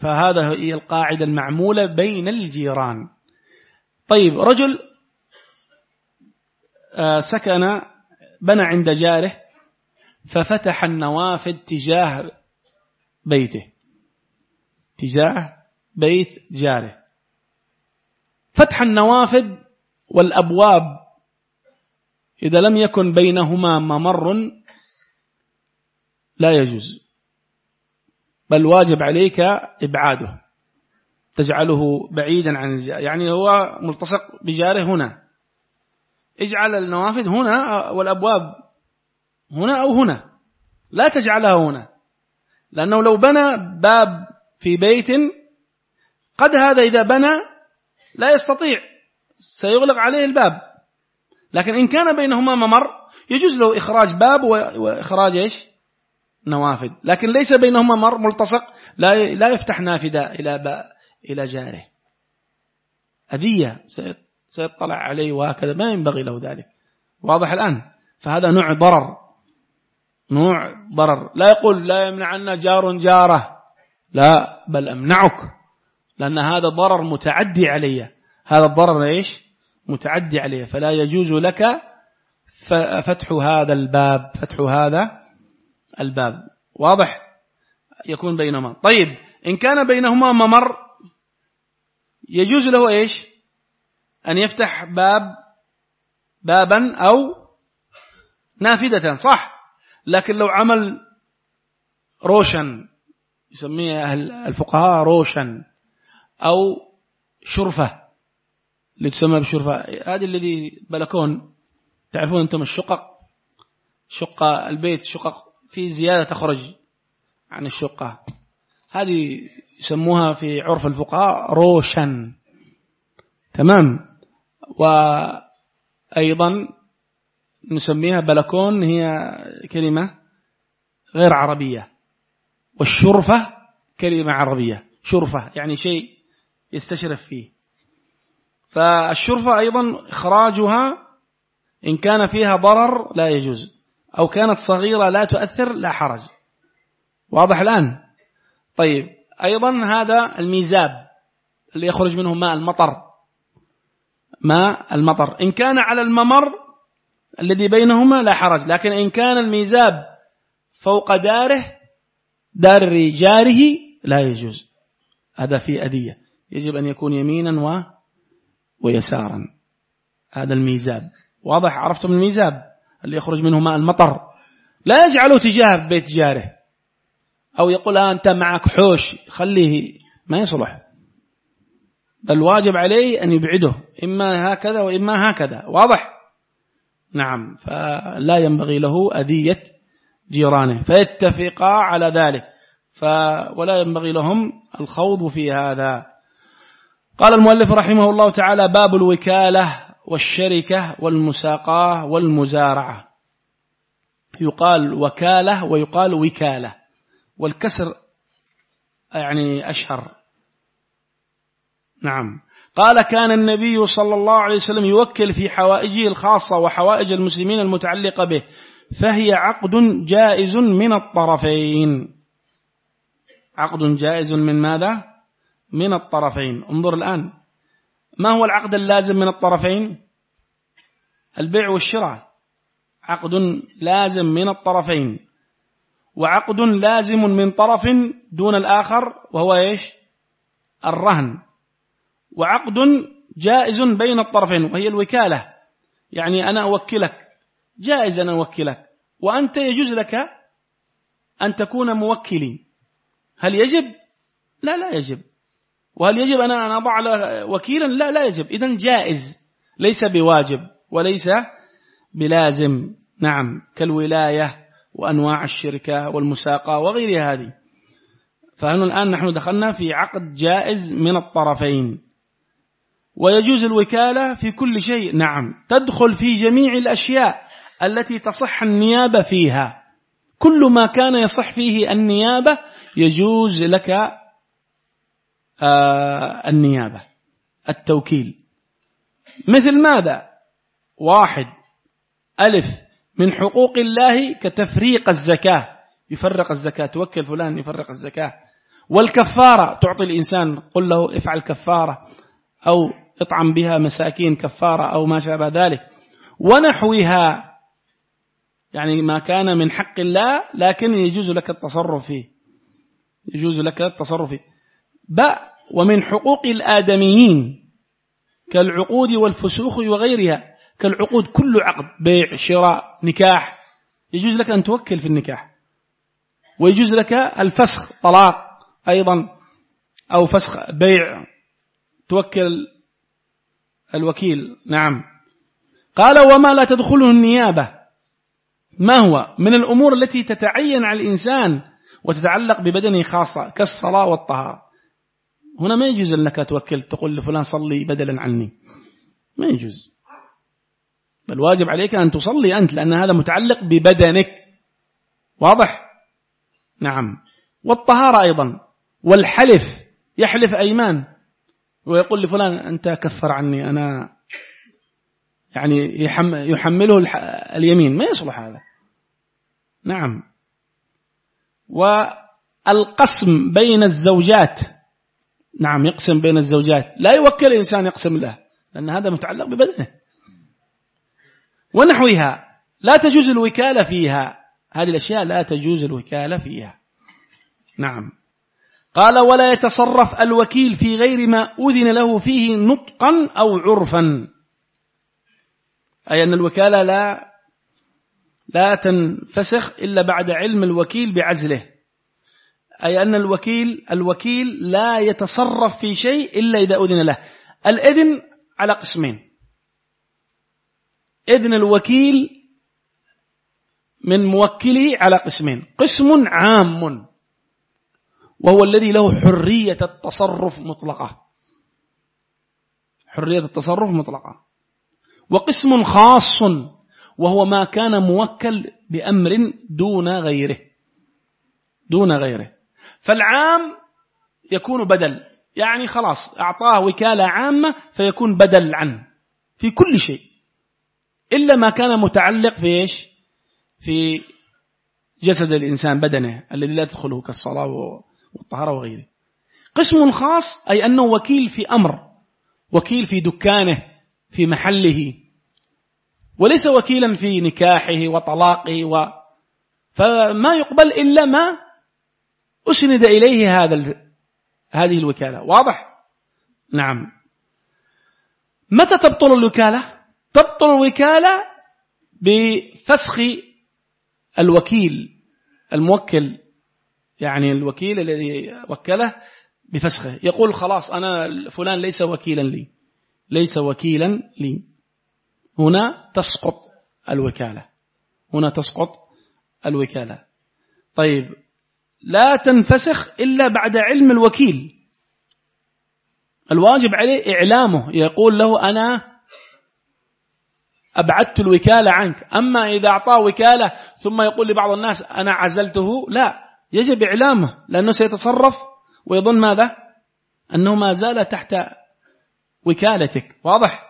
[SPEAKER 1] فهذا هي القاعدة المعمولة بين الجيران. طيب رجل آه، سكن بنى عند جاره ففتح النوافذ تجاه بيته. تجاه بيت جاره. فتح النوافذ والأبواب. إذا لم يكن بينهما ممر لا يجوز. بل واجب عليك إبعاده. تجعله بعيدا عن الجار يعني هو ملتصق بجاره هنا. اجعل النوافذ هنا والأبواب هنا أو هنا. لا تجعلها هنا. لأنه لو بنى باب في بيت قد هذا إذا بنى لا يستطيع. سيغلق عليه الباب. لكن إن كان بينهما ممر يجوز له إخراج باب وإخراج إيش؟ نوافذ. لكن ليس بينهما ممر ملتصق لا لا يفتح نافذة إلى إلى جاره. أذية سيطلع عليه وهكذا ما ينبغي له ذلك. واضح الآن؟ فهذا نوع ضرر. نوع ضرر. لا يقول لا يمنعنا جار جاره. لا بل أمنعك. لأن هذا ضرر متعدي علي. هذا الضرر إيش؟ متعدي علي. فلا يجوز لك فتح هذا الباب فتح هذا الباب. واضح؟ يكون بينهما. طيب إن كان بينهما ممر يجوز له إيش؟ أن يفتح باب بابا أو نافذة صح. لكن لو عمل روشن يسميه أهل الفقهاء روشن أو شرفة. اللي تسمى بالشرفة هذه الذي بلكون تعرفون أنتم الشقق؟ شقة البيت شقق في زيادة تخرج عن الشقة. هذه يسموها في عرف الفقهاء روشن. تمام؟ وأيضا نسميها بلكون هي كلمة غير عربية. والشرفة كلمة عربية. شرفة يعني شيء يستشرف فيه. فالشرفة أيضا إخراجها إن كان فيها ضرر لا يجوز. أو كانت صغيرة لا تؤثر لا حرج. واضح الآن؟ طيب أيضا هذا الميزاب اللي يخرج منه ماء المطر. ماء المطر. إن كان على الممر الذي بينهما لا حرج لكن إن كان الميزاب فوق داره دار جاره لا يجوز. هذا في أدية يجب أن يكون يمينا و ويسارا. هذا الميزاب. واضح؟ عرفتم الميزاب؟ اللي يخرج منه ماء المطر؟ لا يجعله تجاه بيت جاره. أو يقول آه أنت معك حوش خليه ما يصلح. بل واجب عليه أن يبعده إما هكذا وإما هكذا. واضح؟ نعم. فلا ينبغي له أذية جيرانه. فيتفقا على ذلك. ف ولا ينبغي لهم الخوض في هذا. قال المؤلف رحمه الله تعالى باب الوكالة. والشركة والمساقاة والمزارعة. يقال وكالة ويقال وكالة. والكسر يعني أشهر. نعم. قال كان النبي صلى الله عليه وسلم يوكل في حوائجه الخاصة وحوائج المسلمين المتعلقة به فهي عقد جائز من الطرفين. عقد جائز من ماذا؟ من الطرفين. انظر الآن. ما هو العقد اللازم من الطرفين؟ البيع والشراء. عقد لازم من الطرفين. وعقد لازم من طرف دون الآخر وهو إيش؟ الرهن. وعقد جائز بين الطرفين وهي الوكالة. يعني أنا أوكلك. جائز أن أوكلك. وأنت يجوز لك أن تكون موكلي. هل يجب؟ لا لا يجب. وهل يجب أن أضع وكيلا؟ لا لا يجب. إذا جائز. ليس بواجب وليس بلازم. نعم. كالولاية وأنواع الشركة والمساقة وغير هذه. فهنا الآن نحن دخلنا في عقد جائز من الطرفين. ويجوز الوكالة في كل شيء. نعم. تدخل في جميع الأشياء التي تصح النيابة فيها. كل ما كان يصح فيه النيابة يجوز لك النيابة التوكيل. مثل ماذا؟ واحد ألف من حقوق الله كتفريق الزكاة. يفرق الزكاة توكل فلان يفرق الزكاة. والكفارة تعطي الإنسان قل له افعل كفارة أو اطعم بها مساكين كفارة أو ما شابه ذلك. ونحوها يعني ما كان من حق الله لكن يجوز لك التصرف فيه. يجوز لك التصرف فيه. باء ومن حقوق الآدميين كالعقود والفسوخ وغيرها كالعقود كل عقد بيع شراء نكاح. يجوز لك أن توكل في النكاح. ويجوز لك الفسخ طلاق أيضا أو فسخ بيع. توكل الوكيل نعم. قال وما لا تدخله النيابة. ما هو؟ من الأمور التي تتعين على الإنسان وتتعلق ببدنه خاصة كالصلاة والطهارة. هنا ما يجوز أنك توكل تقول لفلان صلي بدلا عني. ما يجوز. بل واجب عليك أن تصلي أنت لأن هذا متعلق ببدنك. واضح؟ نعم. والطهارة أيضا. والحلف. يحلف أيمان. ويقول لفلان أنت كفر عني أنا يعني يحمله اليمين. ما يصلح هذا. نعم. والقسم بين الزوجات. نعم يقسم بين الزوجات. لا يوكل الإنسان يقسم له لأن هذا متعلق ببدنه. ونحوها لا تجوز الوكالة فيها. هذه الأشياء لا تجوز الوكالة فيها. نعم. قال ولا يتصرف الوكيل في غير ما أذن له فيه نطقا أو عرفا. أي أن الوكالة لا لا تنفسخ إلا بعد علم الوكيل بعزله. أي أن الوكيل الوكيل لا يتصرف في شيء إلا إذا أذن له. الإذن على قسمين. إذن الوكيل من موكله على قسمين. قسم عام. وهو الذي له حرية التصرف مطلقة. حرية التصرف مطلقة. وقسم خاص. وهو ما كان موكل بأمر دون غيره. دون غيره. فالعام يكون بدل. يعني خلاص أعطاه وكالة عامة فيكون بدل عنه. في كل شيء. إلا ما كان متعلق في إيش؟ في جسد الإنسان بدنه الذي لا تدخله كالصلاة والطهارة وغيره. قسم خاص أي أنه وكيل في أمر وكيل في دكانه في محله وليس وكيلا في نكاحه وطلاقه و فما يقبل إلا ما أسند إليه هذا هذه الوكالة. واضح؟ نعم. متى تبطل الوكالة؟ تبطل الوكالة بفسخ الوكيل الموكل يعني الوكيل الذي وكله بفسخه. يقول خلاص أنا فلان ليس وكيلا لي. ليس وكيلا لي. هنا تسقط الوكالة. هنا تسقط الوكالة. طيب لا تنفسخ إلا بعد علم الوكيل. الواجب عليه إعلامه يقول له أنا أبعدت الوكالة عنك أما إذا أعطاه وكالة ثم يقول لبعض الناس أنا عزلته لا يجب إعلامه لأنه سيتصرف ويظن ماذا؟ أنه ما زال تحت وكالتك. واضح؟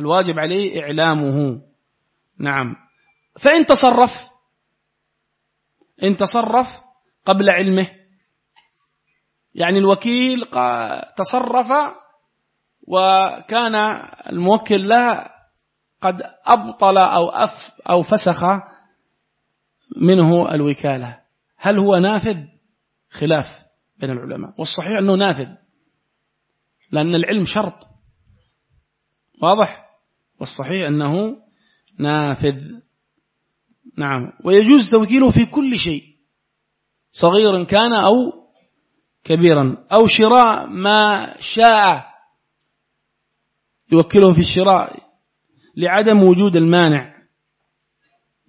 [SPEAKER 1] الواجب عليه إعلامه. نعم. فإن تصرف إن تصرف قبل علمه. يعني الوكيل تصرف وكان الموكل له قد أبطل أو, أف أو فسخ منه الوكالة. هل هو نافذ؟ خلاف بين العلماء. والصحيح أنه نافذ لأن العلم شرط. واضح؟ والصحيح أنه نافذ. نعم. ويجوز توكيله في كل شيء. صغيرا كان أو كبيرا أو شراء ما شاء يوكله في الشراء لعدم وجود المانع.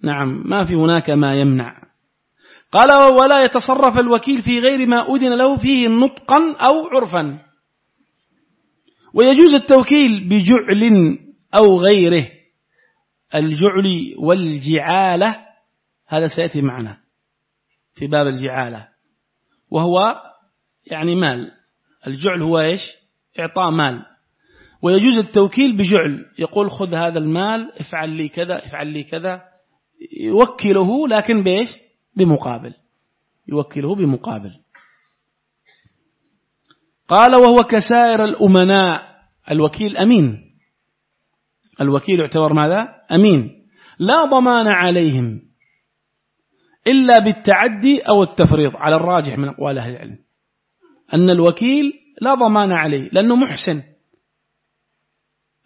[SPEAKER 1] نعم ما في هناك ما يمنع. قال ولا يتصرف الوكيل في غير ما أذن له فيه نطقا أو عرفا. ويجوز التوكيل بجعل أو غيره. الجعل والجعالة هذا سيأتي معنا. في باب الجعالة وهو يعني مال. الجعل هو إيش؟ إعطاء مال. ويجوز التوكيل بجعل. يقول خذ هذا المال افعل لي كذا افعل لي كذا. يوكله لكن بإيش؟ بمقابل. يوكله بمقابل. قال وهو كسائر الأمناء. الوكيل أمين. الوكيل يعتبر ماذا؟ أمين. لا ضمان عليهم. إلا بالتعدي أو التفريط على الراجح من أقوال أهل العلم. أن الوكيل لا ضمان عليه لأنه محسن.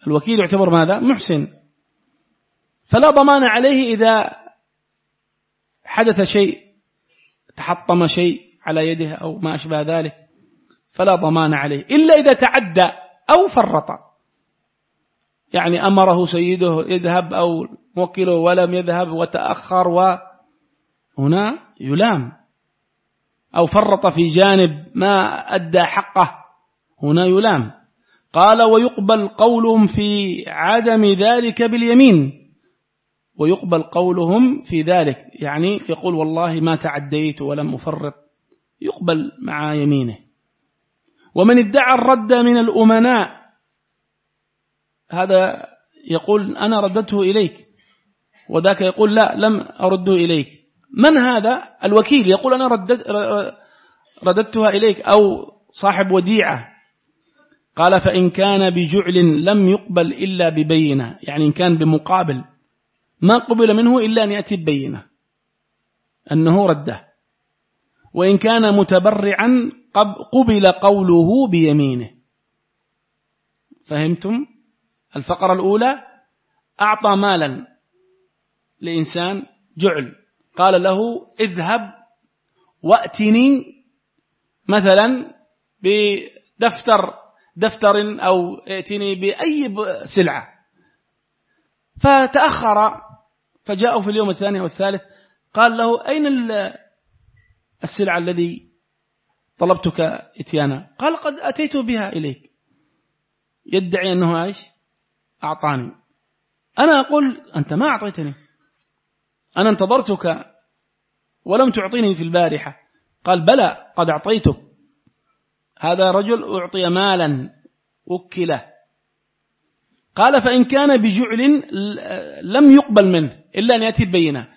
[SPEAKER 1] الوكيل يعتبر ماذا؟ محسن. فلا ضمان عليه إذا حدث شيء تحطم شيء على يده أو ما أشبه ذلك فلا ضمان عليه. إلا إذا تعدى أو فرط. يعني أمره سيده يذهب أو موكله ولم يذهب وتأخر وهنا يلام. أو فرط في جانب ما أدى حقه. هنا يلام. قال ويقبل قولهم في عدم ذلك باليمين. ويقبل قولهم في ذلك. يعني يقول والله ما تعديت ولم أفرط. يقبل مع يمينه. ومن ادعى الرد من الأمناء. هذا يقول أنا رددته إليك. وذاك يقول لا لم أرده إليك. من هذا الوكيل؟ يقول أنا ردد رددتها إليك أو صاحب وديعة. قال فإن كان بجعل لم يقبل إلا ببينة يعني إن كان بمقابل. ما قبل منه إلا أن يأتي ببينة أنه رده. وإن كان متبرعا قبل قوله بيمينه. فهمتم؟ الفقرة الأولى أعطى مالا لإنسان جعل. قال له اذهب وأتني مثلا بدفتر دفتر أو ائتني بأي سلعة. فتأخر فجاءوا في اليوم الثاني والثالث قال له أين السلعة الذي طلبتك إتيانا؟ قال قد أتيت بها إليك. يدعي أنه إيش؟ أعطاني. أنا أقول أنت ما أعطيتني. أنا انتظرتك ولم تعطيني في البارحة. قال بلى قد أعطيتك هذا رجل أعطي مالا وكله. قال فإن كان بجعل لم يقبل منه إلا أن يأتي ببينة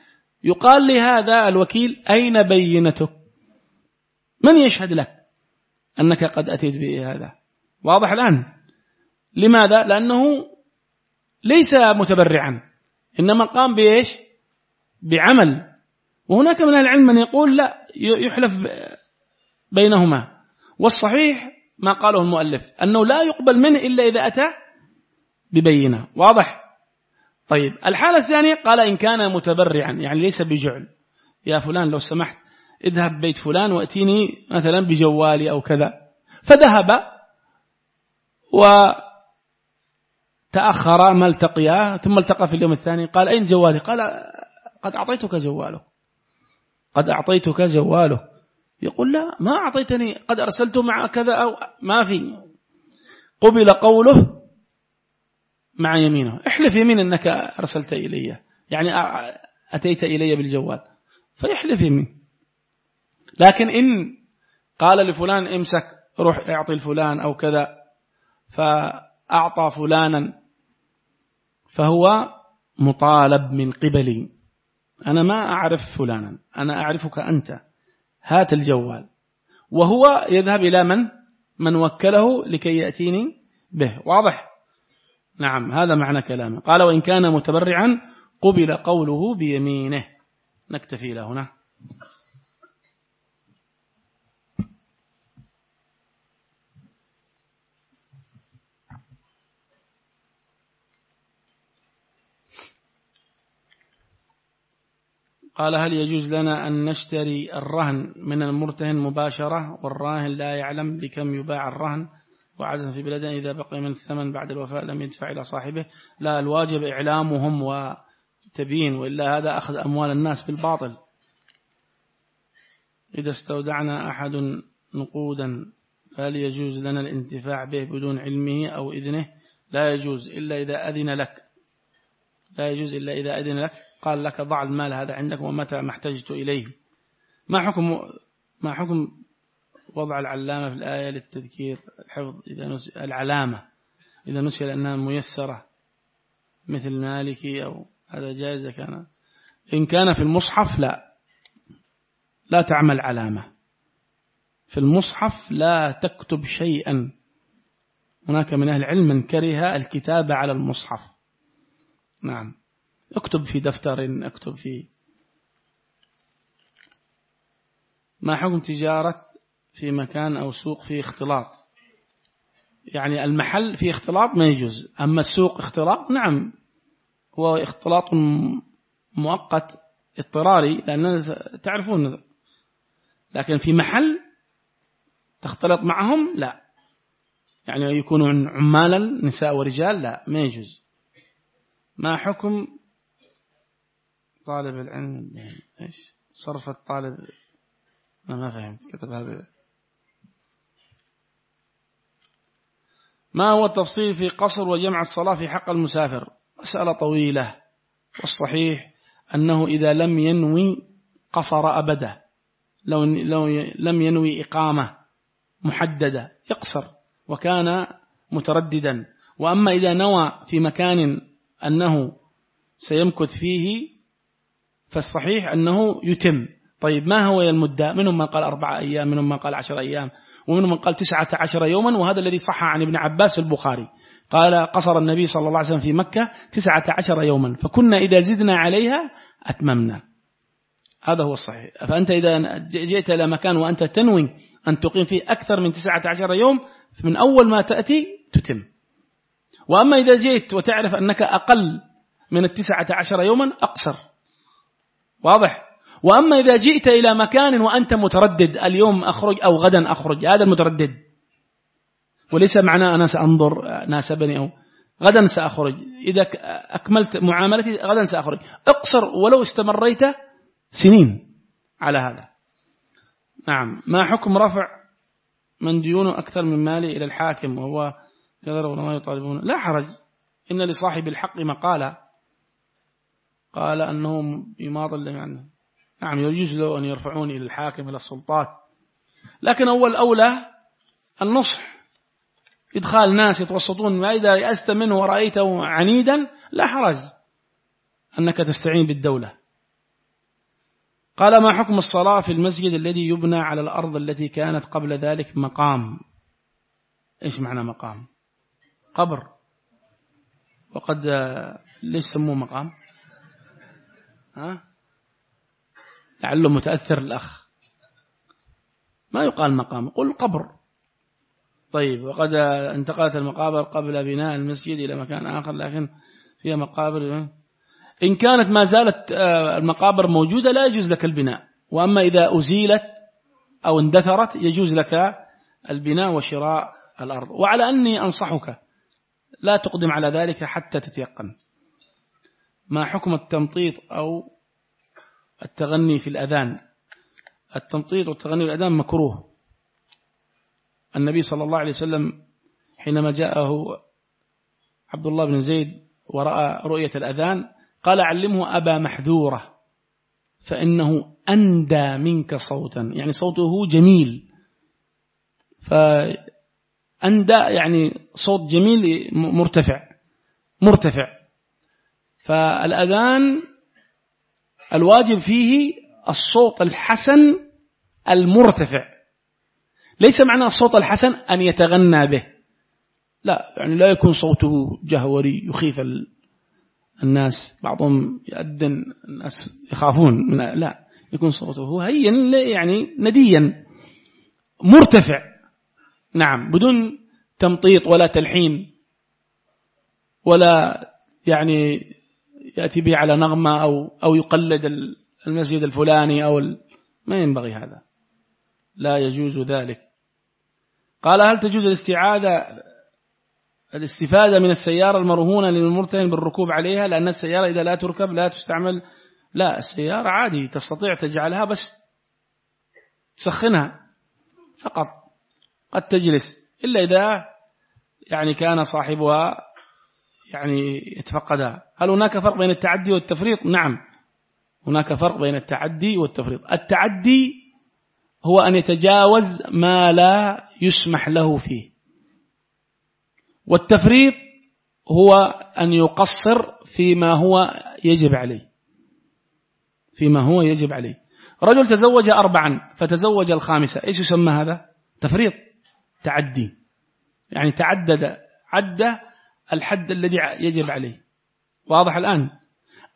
[SPEAKER 1] يقال لهذا الوكيل أين بينتك؟ من يشهد لك أنك قد أتيت بهذا؟ واضح الآن. لماذا؟ لأنه ليس متبرعا. إنما قام بإيش؟ بعمل. وهناك من العلم من يقول لا يحلف بينهما. والصحيح ما قاله المؤلف أنه لا يقبل منه إلا إذا أتى ببينة. واضح؟ طيب الحالة الثانية قال إن كان متبرعا يعني ليس بجعل. يا فلان لو سمحت اذهب بيت فلان وأتيني مثلا بجوالي أو كذا. فذهب وتأخر ما التقيا ثم التقى في اليوم الثاني قال أين جوالي؟ قال قد أعطيتك جواله. قد أعطيتك جواله. يقول لا ما أعطيتني قد أرسلت مع كذا أو ما في. قبل قوله مع يمينه. احلف يمين أنك أرسلت إلي يعني أتيت إلي بالجوال. فيحلف يمين. لكن إن قال لفلان امسك روح أعطي الفلان أو كذا فأعطى فلانا فهو مطالب من قبلي. أنا ما أعرف فلانا أنا أعرفك أنت. هات الجوال. وهو يذهب إلى من؟ من وكله لكي يأتيني به. واضح؟ نعم هذا معنى كلامه. قال وإن كان متبرعا قبل قوله بيمينه. نكتفي له هنا. قال هل يجوز لنا أن نشتري الرهن من المرتهن مباشرة والراهن لا يعلم بكم يباع الرهن وعادة في بلدنا إذا بقي من الثمن بعد الوفاء لم يدفع إلى صاحبه. لا الواجب إعلامهم وتبيين وإلا هذا أخذ أموال الناس بالباطل. إذا استودعنا أحد نقودا فهل يجوز لنا الانتفاع به بدون علمه أو إذنه؟ لا يجوز إلا إذا أذن لك. لا يجوز إلا إذا أذن لك. قال لك ضع المال هذا عندك ومتى ما احتجت إليه. ما حكم ما حكم وضع العلامة في الآية للتذكير؟ الحفظ إذا نسي العلامة. إذا نسي لأنها ميسرة. مثل مالكي أو هذا جائز كان. إن كان في المصحف لا. لا تعمل علامة. في المصحف لا تكتب شيئا. هناك من أهل العلم من كره الكتابة على المصحف. نعم. اكتب في دفتر اكتب في ما حكم تجارة في مكان أو سوق في اختلاط؟ يعني المحل في اختلاط ما يجوز أما السوق اختلاط نعم هو اختلاط مؤقت اضطراري لأن تعرفون لكن في محل تختلط معهم لا. يعني يكونوا عمالا نساء ورجال لا ما يجوز. ما حكم طالب العلم إيش؟ صرف الطالب. أنا ما فهمت كتب هذا. ما هو التفصيل في قصر وجمع الصلاة في حق المسافر؟ مسألة طويلة. والصحيح أنه إذا لم ينوي قصر أبدا. لو, لو لم ينوي إقامة محددة يقصر وكان مترددا. وأما إذا نوى في مكان أنه سيمكث فيه فالصحيح أنه يتم. طيب ما هو المدة؟ منهم من قال أربعة أيام منهم من قال عشر أيام ومنهم من قال تسعة عشر يوما وهذا الذي صح عن ابن عباس في البخاري. قال قصر النبي صلى الله عليه وسلم في مكة تسعة عشر يوما فكنا إذا زدنا عليها أتممنا. هذا هو الصحيح. فأنت إذا جئت إلى مكان وأنت تنوي أن تقيم فيه أكثر من تسعة عشر يوم من أول ما تأتي تتم. وأما إذا جئت وتعرف أنك أقل من التسعة عشر يوما أقصر. واضح؟ وأما إذا جئت إلى مكان وأنت متردد اليوم أخرج أو غدا أخرج هذا المتردد. وليس معناه أنا سأنظر ناسبني أو غدا سأخرج. إذا أكملت معاملتي غدا سأخرج. اقصر ولو استمريت سنين على هذا. نعم. ما حكم رفع من ديونه أكثر من مالي إلى الحاكم وهو كذا وما يطالبون؟ لا حرج. إن لصاحب الحق مقالة قال أنه يماطل يعني نعم يجوز له أن يرفعوني إلى الحاكم إلى السلطات لكن أول أولى النصح إدخال ناس يتوسطون. ما إذا يأست منه ورأيته عنيدا لا حرج أنك تستعين بالدولة. قال ما حكم الصلاة في المسجد الذي يبنى على الأرض التي كانت قبل ذلك مقام؟ إيش معنى مقام؟ قبر. وقد ليش سموه مقام؟ ها؟ لعله متأثر الأخ. ما يقال مقام قل قبر. طيب وقد انتقلت المقابر قبل بناء المسجد إلى مكان آخر لكن فيها مقابر. إن كانت ما زالت آه، المقابر موجودة لا يجوز لك البناء. وأما إذا أزيلت أو اندثرت يجوز لك البناء وشراء الأرض. وعلى أني أنصحك لا تقدم على ذلك حتى تتيقن. ما حكم التمطيط أو التغني في الأذان؟ التمطيط والتغني في الأذان مكروه. النبي صلى الله عليه وسلم حينما جاءه عبد الله بن زيد ورأى رؤية الأذان قال علمه أبا محذورة فإنه أندى منك صوتا. يعني صوته جميل. فأندى يعني صوت جميل مرتفع مرتفع. فالأذان الواجب فيه الصوت الحسن المرتفع. ليس معنى الصوت الحسن أن يتغنى به. لا يعني لا يكون صوته جهوري يخيف الناس. بعضهم يأذن الناس يخافون. من لا يكون صوته هيا يعني نديا. مرتفع. نعم بدون تمطيط ولا تلحين ولا يعني يأتي به على نغمة أو, أو يقلد المسجد الفلاني أو ما ينبغي هذا. لا يجوز ذلك. قال هل تجوز الاستعادة الاستفادة من السيارة المرهونة للمرتهن بالركوب عليها؟ لأن السيارة إذا لا تركب لا تستعمل لا السيارة عادي تستطيع تجعلها بس تسخنها فقط قد تجلس. إلا إذا يعني كان صاحبها يعني يتفقدها. هل هناك فرق بين التعدي والتفريط؟ نعم. هناك فرق بين التعدي والتفريط. التعدي هو أن يتجاوز ما لا يسمح له فيه. والتفريط هو أن يقصر فيما هو يجب عليه. فيما هو يجب عليه. رجل تزوج أربعا فتزوج الخامسة. إيش يسمى هذا؟ تفريط. تعدي. يعني تعدد عد الحد الذي يجب عليه. واضح الآن.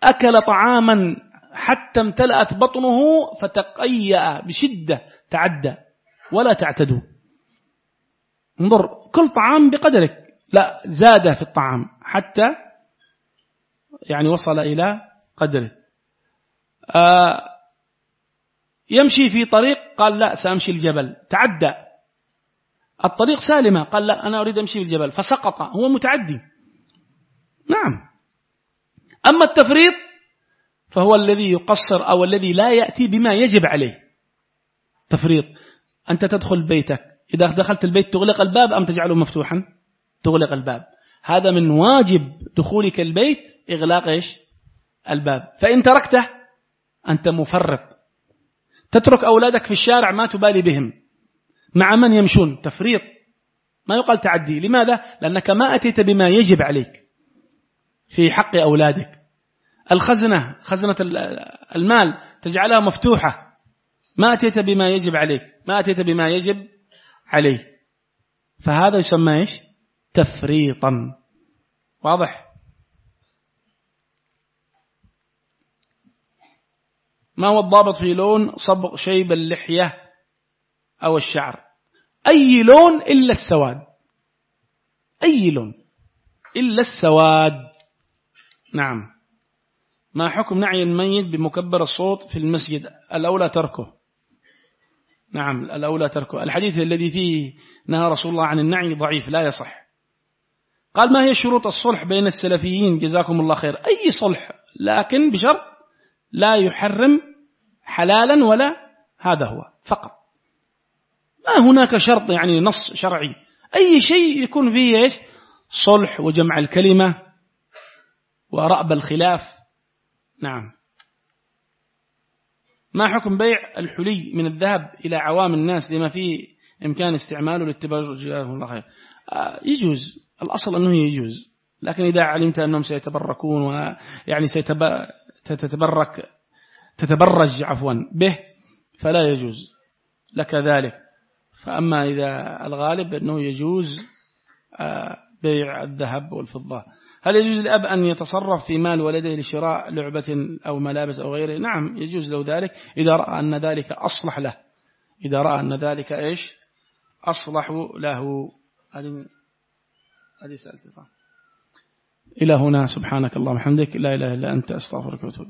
[SPEAKER 1] أكل طعاما حتى امتلأت بطنه فتقيأ بشدة تعدى ولا تعتدوا انظر كل طعام بقدرك. لا زاد في الطعام حتى يعني وصل إلى قدره. آه يمشي في طريق قال لا سأمشي الجبل. تعدى. الطريق سالمة قال لا أنا أريد أمشي في الجبل. فسقط هو متعدي. نعم. أما التفريط فهو الذي يقصر أو الذي لا يأتي بما يجب عليه. تفريط. أنت تدخل بيتك. إذا دخلت البيت تغلق الباب أم تجعله مفتوحا؟ تغلق الباب. هذا من واجب دخولك البيت إغلاق إيش؟ الباب. فإن تركته أنت مفرط. تترك أولادك في الشارع ما تبالي بهم. مع من يمشون؟ تفريط. ما يقال تعدي. لماذا؟ لأنك ما أتيت بما يجب عليك. في حق أولادك. الخزنة خزنة المال تجعلها مفتوحة. ما أتيت بما يجب عليك ما أتيت بما يجب عليه فهذا يسمى إيش؟ تفريطا. واضح؟ ما هو الضابط في لون صبغ شيب اللحية أو الشعر؟ أي لون إلا السواد. أي لون. إلا السواد. نعم. ما حكم نعي الميت بمكبر الصوت في المسجد؟ الأولى تركه. نعم الأولى تركه. الحديث الذي فيه نهى رسول الله عن النعي ضعيف لا يصح. قال ما هي شروط الصلح بين السلفيين؟ جزاكم الله خير. أي صلح لكن بشرط لا يحرم حلالا ولا هذا هو فقط. ما هناك شرط يعني نص شرعي. أي شيء يكون فيه إيش؟ صلح وجمع الكلمة ورأب الخلاف. نعم. ما حكم بيع الحلي من الذهب إلى عوام الناس لما فيه إمكان استعماله للتبرج الله خير؟ آه، يجوز. الأصل أنه يجوز. لكن إذا علمت أنهم سيتبركون ويعني سيتبرك تتبرج عفوا به فلا يجوز. لك ذلك. فأما إذا الغالب أنه يجوز آه، بيع الذهب والفضة. هل يجوز للأب أن يتصرف في مال ولده لشراء لعبة أو ملابس أو غيره؟ نعم يجوز له ذلك إذا رأى أن ذلك أصلح له. إذا رأى أن ذلك إيش؟ أصلح له. هذه سألت إلى هنا سبحانك اللهم وبحمدك. لا إله إلا أنت أستغفرك وأتوب